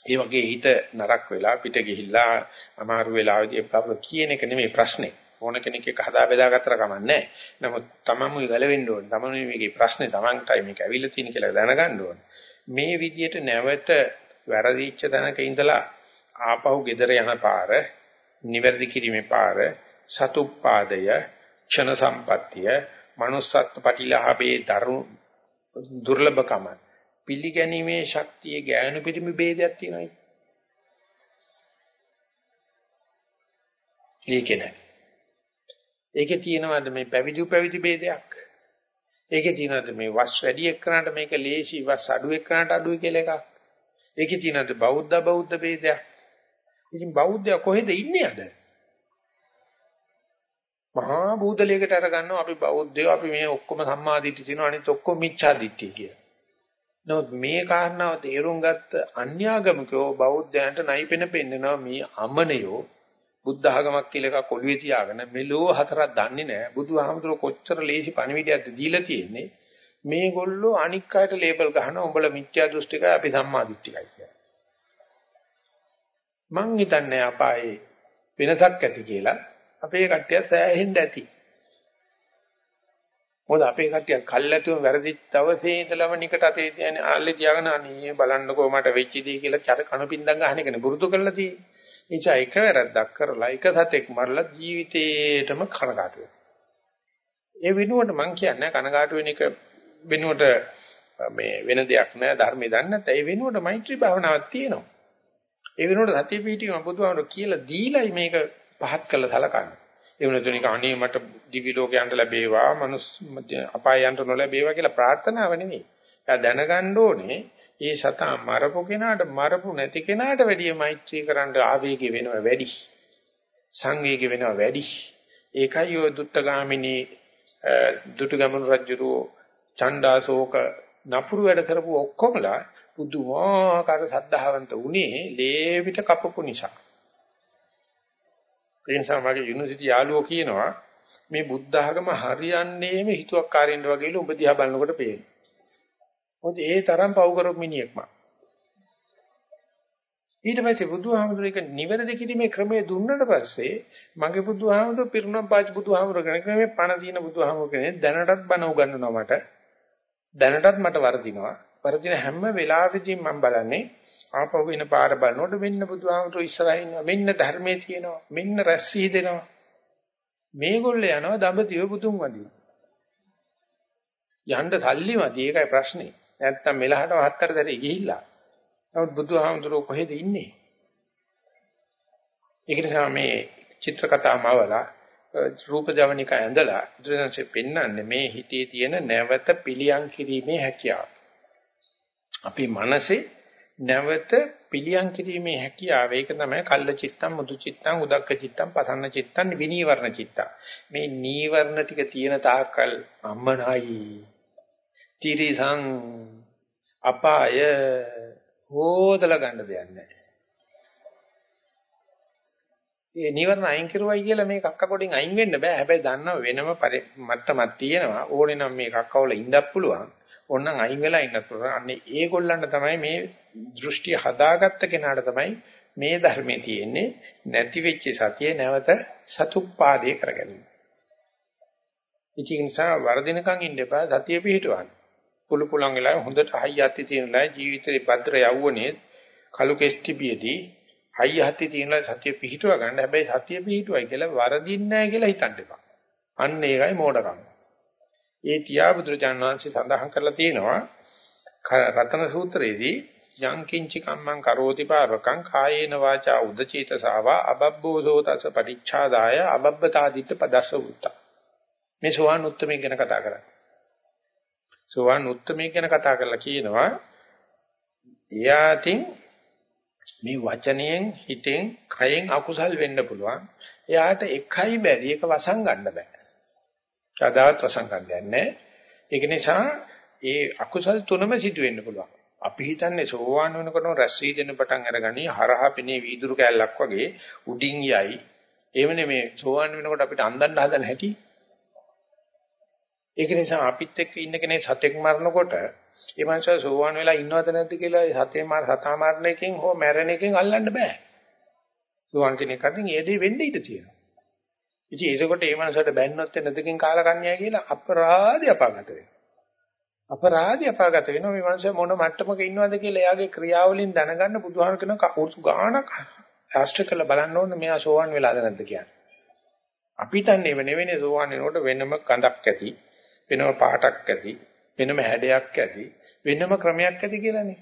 ඒ වගේ හිත නරක වෙලා පිට ගිහිල්ලා අමාරු වෙලාවදී අපව කියන එක නෙමෙයි ප්‍රශ්නේ. ඕන කෙනෙක් එක්ක හදා බෙදා ගත්තර කමන්නේ නමුත් තමමුයි ගලවෙන්න ඕනේ. තමමුයි මේකේ ප්‍රශ්නේ තමන්ටයි මේක ඇවිල්ලා තියෙන කියලා දැනගන්න ඕනේ. මේ විදියට නැවත වැරදිච්ච තැනක ඉඳලා ආපහු gedara යන පාර, නිවැරදි කිරීමේ පාර, සතුප්පාදය, ක්ෂණ සම්පත්තිය, manussත්ව පටිලාභේ දරු දුර්ලභකම පිළිගැනීමේ ශක්තිය ගෑනු පිරිමි ભેදයක් තියෙනයි. ඒකේ නැහැ. ඒකේ තියෙනවද මේ පැවිදි පැවිදි ભેදයක්? ඒකේ තියෙනවද මේ වස් වැඩි එක්කනට මේක ලේසි වස් අඩු එක්කනට අඩුයි කියලා එකක්? ඒකේ තියෙනවද බෞද්ධ බෞද්ධ ભેදයක්? ඉතින් බෞද්ධය කොහෙද ඉන්නේ අද? මහා බූදලයකට අරගන්නවා අපි බෞද්ධයෝ අපි මේ ඔක්කොම සම්මා දිට්ඨිය තියෙනවා අනිත් ඔක්කොම මිච්ඡා දිට්ඨිය කියලා. නමුත් මේ කාරණාව තේරුම් ගත්ත අන්‍යාගමිකෝ බෞද්ධයන්ට නයිපෙන පෙන්නනවා මේ අමනයෝ බුද්ධ ආගමක් කියලා එකක් ඔළුවේ තියාගෙන මෙලෝ හතරක් දන්නේ නැහැ. බුදුහාමුදුරුවෝ කොච්චර ලේසි පණිවිඩයක්ද දීලා තියෙන්නේ. මේගොල්ලෝ අනික් අයට ලේබල් ගහනවා උඹලා මිත්‍යා දෘෂ්ටිකයි අපි සම්මා දිට්ඨිකයි කියලා. මං හිතන්නේ අපායේ වෙනසක් ඇති කියලා. අපේ කට්ටිය සෑහෙන්න ඇති. මොකද අපේ කට්ටිය කල්ැතුම වැරදිච්ච දවසේ ඉඳලම නිකට අතේ තියන්නේ ආල්ලේ තියාගෙන අනේ බලන්නකෝ මට වෙච්ච දේ කියලා චර කණුපින්දම් ගන්න එකනේ පුරුදු කරලා තියෙන්නේ. එනිසා එක වැරද්දක් කරලා එක සතෙක් මරලා ජීවිතේටම කනගාටු ඒ වෙනුවට මම කියන්නේ කනගාටු වෙන එක වෙනුවට මේ වෙන දෙයක් නෑ ධර්මයේ දන්නේ නැත්නම් ඒ වෙනුවට මෛත්‍රී භාවනාවක් තියෙනවා. ඒ වෙනුවට සතිය පිහිටීම බුදුහාමුදුරුවෝ කියලා දීලයි මේක පහත් කළ සලකන්නේ. ඒ වෙනතුනික අනේ මට දිවි ලෝකයන්ට ලැබේවා, මනුස් අපායයන්ට නොලැබේවා කියලා ප්‍රාර්ථනාව නෙමෙයි. එයා දැනගන්න ඕනේ මේ සතා මරපු කෙනාට මරපු නැති කෙනාට වැඩිය මෛත්‍රී කරන්න ආවේගය වෙනවා වැඩි. සංවේගය වෙනවා වැඩි. ඒකයි ඔය දුත්තගාමිනී දුටුගැමුණු රජුරෝ චණ්ඩාසෝක නපුරු වැඩ කරපු ඔක්කොමලා පුදුමාකාර සද්ධාවන්ත උනේ ලේවිත කපපු නිසා. ඒ නිසා මගේ යුනිවර්සිටි යාළුවෝ කියනවා මේ බුද්ධ ආගම හරියන්නේම හිතුවක්කාරින්ද වගේලු ඔබ දිහා බලනකොට පේනවා. මොකද ඒ තරම් පව් කරපු මිනිහෙක් මම. ඊට පස්සේ බුදුහාමුදුර එක නිවැරදි කිරීමේ ක්‍රමය දුන්නට පස්සේ මගේ බුදුහාමුදුර පිරුණම් පාච බුදුහාමුදුර කෙනෙක් මේ පණ දින බුදුහාමුදුර කෙනෙක් දැනටත් බණ උගන්වනවා මට. දැනටත් මට වර්ධිනවා. වර්ධින හැම වෙලාවෙදීම මම බලන්නේ ආපහු වෙන පාර බලනකොට මෙන්න බුදුහාමුදුරු ඉස්සරහින් මෙන්න ධර්මයේ තියෙනවා මෙන්න රැස් දෙනවා මේගොල්ලෝ යනවා දඹදිව බුදුන් වදින යන්න සල්ලි මදි ඒකයි ප්‍රශ්නේ. නැත්තම් මෙලහට වහත්තර දැරේ ගිහිල්ලා. නමුත් බුදුහාමුදුරුවෝ කොහෙද ඉන්නේ? ඒක නිසා මේ චිත්‍ර කතාමවලා රූප ජවනික ඇඳලා බුදුරජාණන්සේ පෙන්වන්නේ මේ හිතේ තියෙන නැවත පිළියම් කිරීමේ හැකියාව. අපි මනසේ නැවත පිළියම් කිරීමේ හැකියාව ඒක තමයි කල්ල චිත්තම් මුදු චිත්තම් උදක්ක චිත්තම් පසන්න චිත්තම් විනීවරණ චිත්තම් මේ නීවරණ ටික තියෙන තාක්කල් අම්මනයි තිරිසං අපාය හොදලා ගන්න දෙයක් නැහැ ඒ නිවර්ණ අයින් කරුවයි කියලා මේ කක්ක පොඩින් අයින් වෙන්න බෑ. හැබැයි දන්නව වෙනම මට්ටමක් තියෙනවා. ඕනේ නම් මේ කක්කවල ඉඳක් පුළුවන්. ඕනනම් අයින් වෙලා ඉන්නත් පුළුවන්. අන්නේ ඒගොල්ලන්ට තමයි මේ දෘෂ්ටි හදාගත්ත කෙනාට තමයි මේ ධර්මයේ තියෙන්නේ නැති වෙච්ච සතිය නැවත සතුප්පාදේ කරගැනීම. ඉතින් නිසා වර්ධිනකම් ඉන්න එපා සතිය පිහිටවන්න. පුළු පුලන් වෙලා හොඳට හයියත් තියෙනලා ජීවිතේ භද්‍ර යවුවනේ කලු කෙස්ටිපියදී හයිය හති තියෙනවා සතිය පිහිටුව ගන්න. හැබැයි සතිය පිහිටුවයි කියලා වරදින්නේ නැහැ කියලා හිතන්න එපා. අන්න ඒකයි මෝඩකම. ඒ තියා බුදුරජාණන් වහන්සේ සඳහන් කරලා තියෙනවා රතන සූත්‍රයේදී යං කිංචි කම්මං කරෝති පාරකං කායේන වාචා උදචේතසාවා අබබ්බෝසෝ තස පටිච්ඡාදාය අබබ්බතාදිත්ත පදස්ස උත්ත මේ සෝවාන් උත්තමී ගැන කතා කරන්නේ සෝවාන් උත්තමී ගැන කතා කරලා කියනවා එයාටින් මේ වචනයෙන් හිතෙන් කයෙන් අකුසල් වෙන්න පුළුවන්. එයාට එකයි බැරි එක වසන් ගන්න බෑ. කදාවත් වසන් ගන්න නැහැ. ඒක නිසා ඒ අකුසල් තුනම සිදු වෙන්න පුළුවන්. අපි හිතන්නේ සෝවාන් වෙනකොට රැස් වී දෙන පටන් අරගනි හරහා පෙනේ වීදුරු කෑල්ලක් වගේ උඩින් යයි. එහෙම නෙමේ සෝවාන් වෙනකොට අපිට අන්දන්න හදන හැටි. ඒක නිසා අපිත් එක්ක ඉන්න කෙනෙක් සතෙක් මරනකොට ඒ මනුස්සයා සෝවාන් වෙලා ඉන්නවද නැද්ද කියලා සතේ මාර සතා මරණ එකෙන් හෝ මැරෙන එකෙන් අල්ලන්න බෑ. සෝවාන් කෙනෙක් අතින් ඒ දේ වෙන්න ඉඩ තියෙනවා. ඉතින් ඒකකොට ඒ මනුස්සයාට බැන්නොත් නැදකින් කාලා කන්නේයි කියලා අපරාධي අපාගත වෙනවා. අපරාධي අපාගත වෙනවා මේ මනුස්සයා මොන මට්ටමක ඉන්නවද කියලා එයාගේ ක්‍රියාවලින් දැනගන්න බුදුහාම කියන කවුරු ගානක් ආශ්‍රය කරලා බලන්න ඕනේ මෙයා සෝවාන් වෙලාද නැද්ද කියන්නේ. අපි තන්නේ නෙවෙයි සෝවාන් වෙනකොට වෙනම කඳක් ඇති වෙනම පාටක් ඇති වෙනම හැඩයක් ඇති වෙනම ක්‍රමයක් ඇති කියලානේ.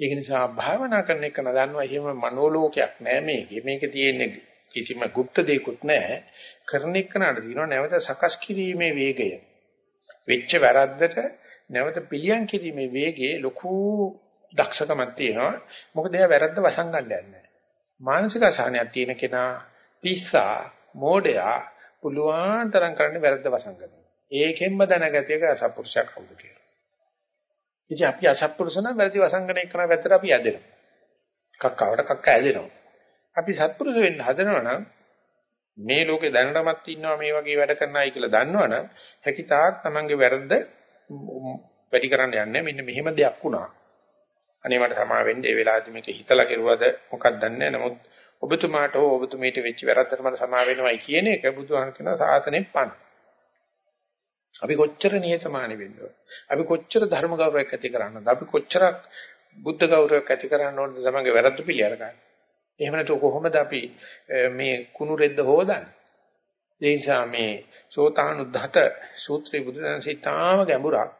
ඒක නිසා භාවනා කරන එක නදන්නවා එහෙම මනෝලෝකයක් නෑ මේකේ. මේකේ තියෙන්නේ කිසිම গুপ্ত දෙයක්වත් නෑ. කරන එක නඩ දිනව නැවත සකස් කිරීමේ වේගය. වෙච්ච වැරද්දට නැවත පිළියම් කිරීමේ වේගයේ ලොකු දක්ෂකමක් තියෙනවා. මොකද එයා වැරද්ද වසන් ගන්න යන්නේ මානසික අසහනයක් තියෙන කෙනා පිස්සා මෝඩයා පුළුවන් තරම් කරන්නේ වැරද්ද වසන් ගන්නවා. ඒකෙන්ම දැනගත එක අසත්පුරුෂයා කවුද කියලා. ඉතින් අපි අසත්පුරුෂ නම් වැරදි වසංගනය කරන වැතර අපි ඇදෙනවා. කක්කවට කක්ක ඇදෙනවා. අපි සත්පුරුෂ වෙන්න හදනවා නම් මේ ලෝකේ දැනටමත් ඉන්නවා මේ වගේ වැඩ කරන අය කියලා දන්නවනම් හැකිතාක් තමන්ගේ වැරද්ද වැඩි කරන්න යන්නේ මෙන්න මෙහෙම දෙයක් වුණා. අනේ මට සමා වෙන්න ඒ වෙලාවේදී මේක හිතලා කෙරුවද මොකක්ද දන්නේ නමුත් ඔබතුමාට හෝ ඔබතුමීට වෙච්ච වැරද්දට මට සමා වෙනවයි කියන එක බුදුහාම කියන සාසනෙන් පන්න. අපි කොච්චර නිහතමානී වෙන්න අපි කොච්චර ධර්ම ගෞරවයක් ඇති කරන්නද? අපි කොච්චරක් බුද්ධ ගෞරවයක් ඇති කරන්න ඕනද තමන්ගේ වැරද්ද පිළිඅර ගන්න. එහෙම නැතුව කොහොමද අපි මේ කුණු රෙද්ද හොදන්නේ? ඒ නිසා මේ සෝතානුද්ධත සූත්‍රයේ බුදුදහමේ තාම ගැඹුරක්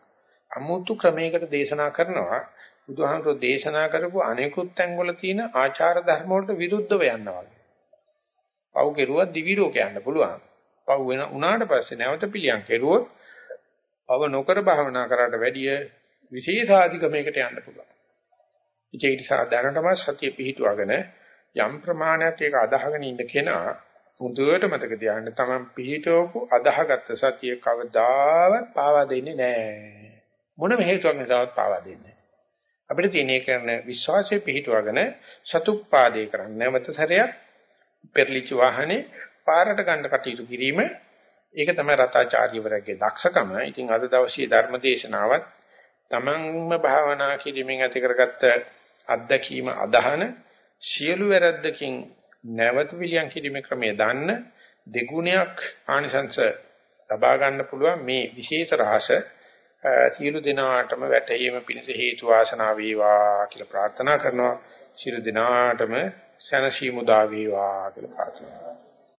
අමුතු ක්‍රමයකට දේශනා කරනවා. බුදුහාමුදුරෝ දේශනා කරපු අනෙකුත් තැන්වල තියෙන ආචාර ධර්ම වලට විරුද්ධව යනවා වගේ. පව් කෙරුවා දිවි ලෝක යන්න පුළුවන්. පව් වෙන උනාට පස්සේ නැවත පිළියම් කෙරුවොත් පව නොකර භාවනා කරාට වැඩිය විශේෂාධිකමයකට යන්න පුළුවන්. ඒ නිසා දැනටම සතිය පිහිටුවගෙන යම් ප්‍රමාණයක් ඒක අදාහගෙන ඉන්න කෙනා මුදුවට මතක තියාගන්න තමන් පිහිටවපු අදාහගත්ත සතිය කවදාවත් පාවා දෙන්නේ නැහැ. මොනම හේතුවක් නිසාවත් පාවා දෙන්නේ නැහැ. අපිට තියෙන කරන විශ්වාසය පිහිටුවගෙන සතුප්පාදේ කරන්න නැවත සැරයක් පෙරලිච වාහනේ පාරට ගන්න කටයුතු කිරීම ඒක තමයි රතාචාර්යවරගේ දක්ෂකම. ඉතින් අද දවසේ ධර්ම දේශනාවත් තමන්ම භාවනා කිරීමෙන් ඇති කරගත්ත අත්දැකීම අදහන සියලු වැරද්දකින් නැවත පිළියම් කිරීමේ ක්‍රමය දන්න දෙගුණයක් ආනිසංස ලබා ගන්න පුළුවන් මේ විශේෂ රහස සියලු දිනාටම වැටහීම පිණිස හේතු වාසනා වේවා කියලා ප්‍රාර්ථනා කරනවා. සියලු දිනාටම සැනසීම උදා වේවා කියලා ප්‍රාර්ථනා කරනවා.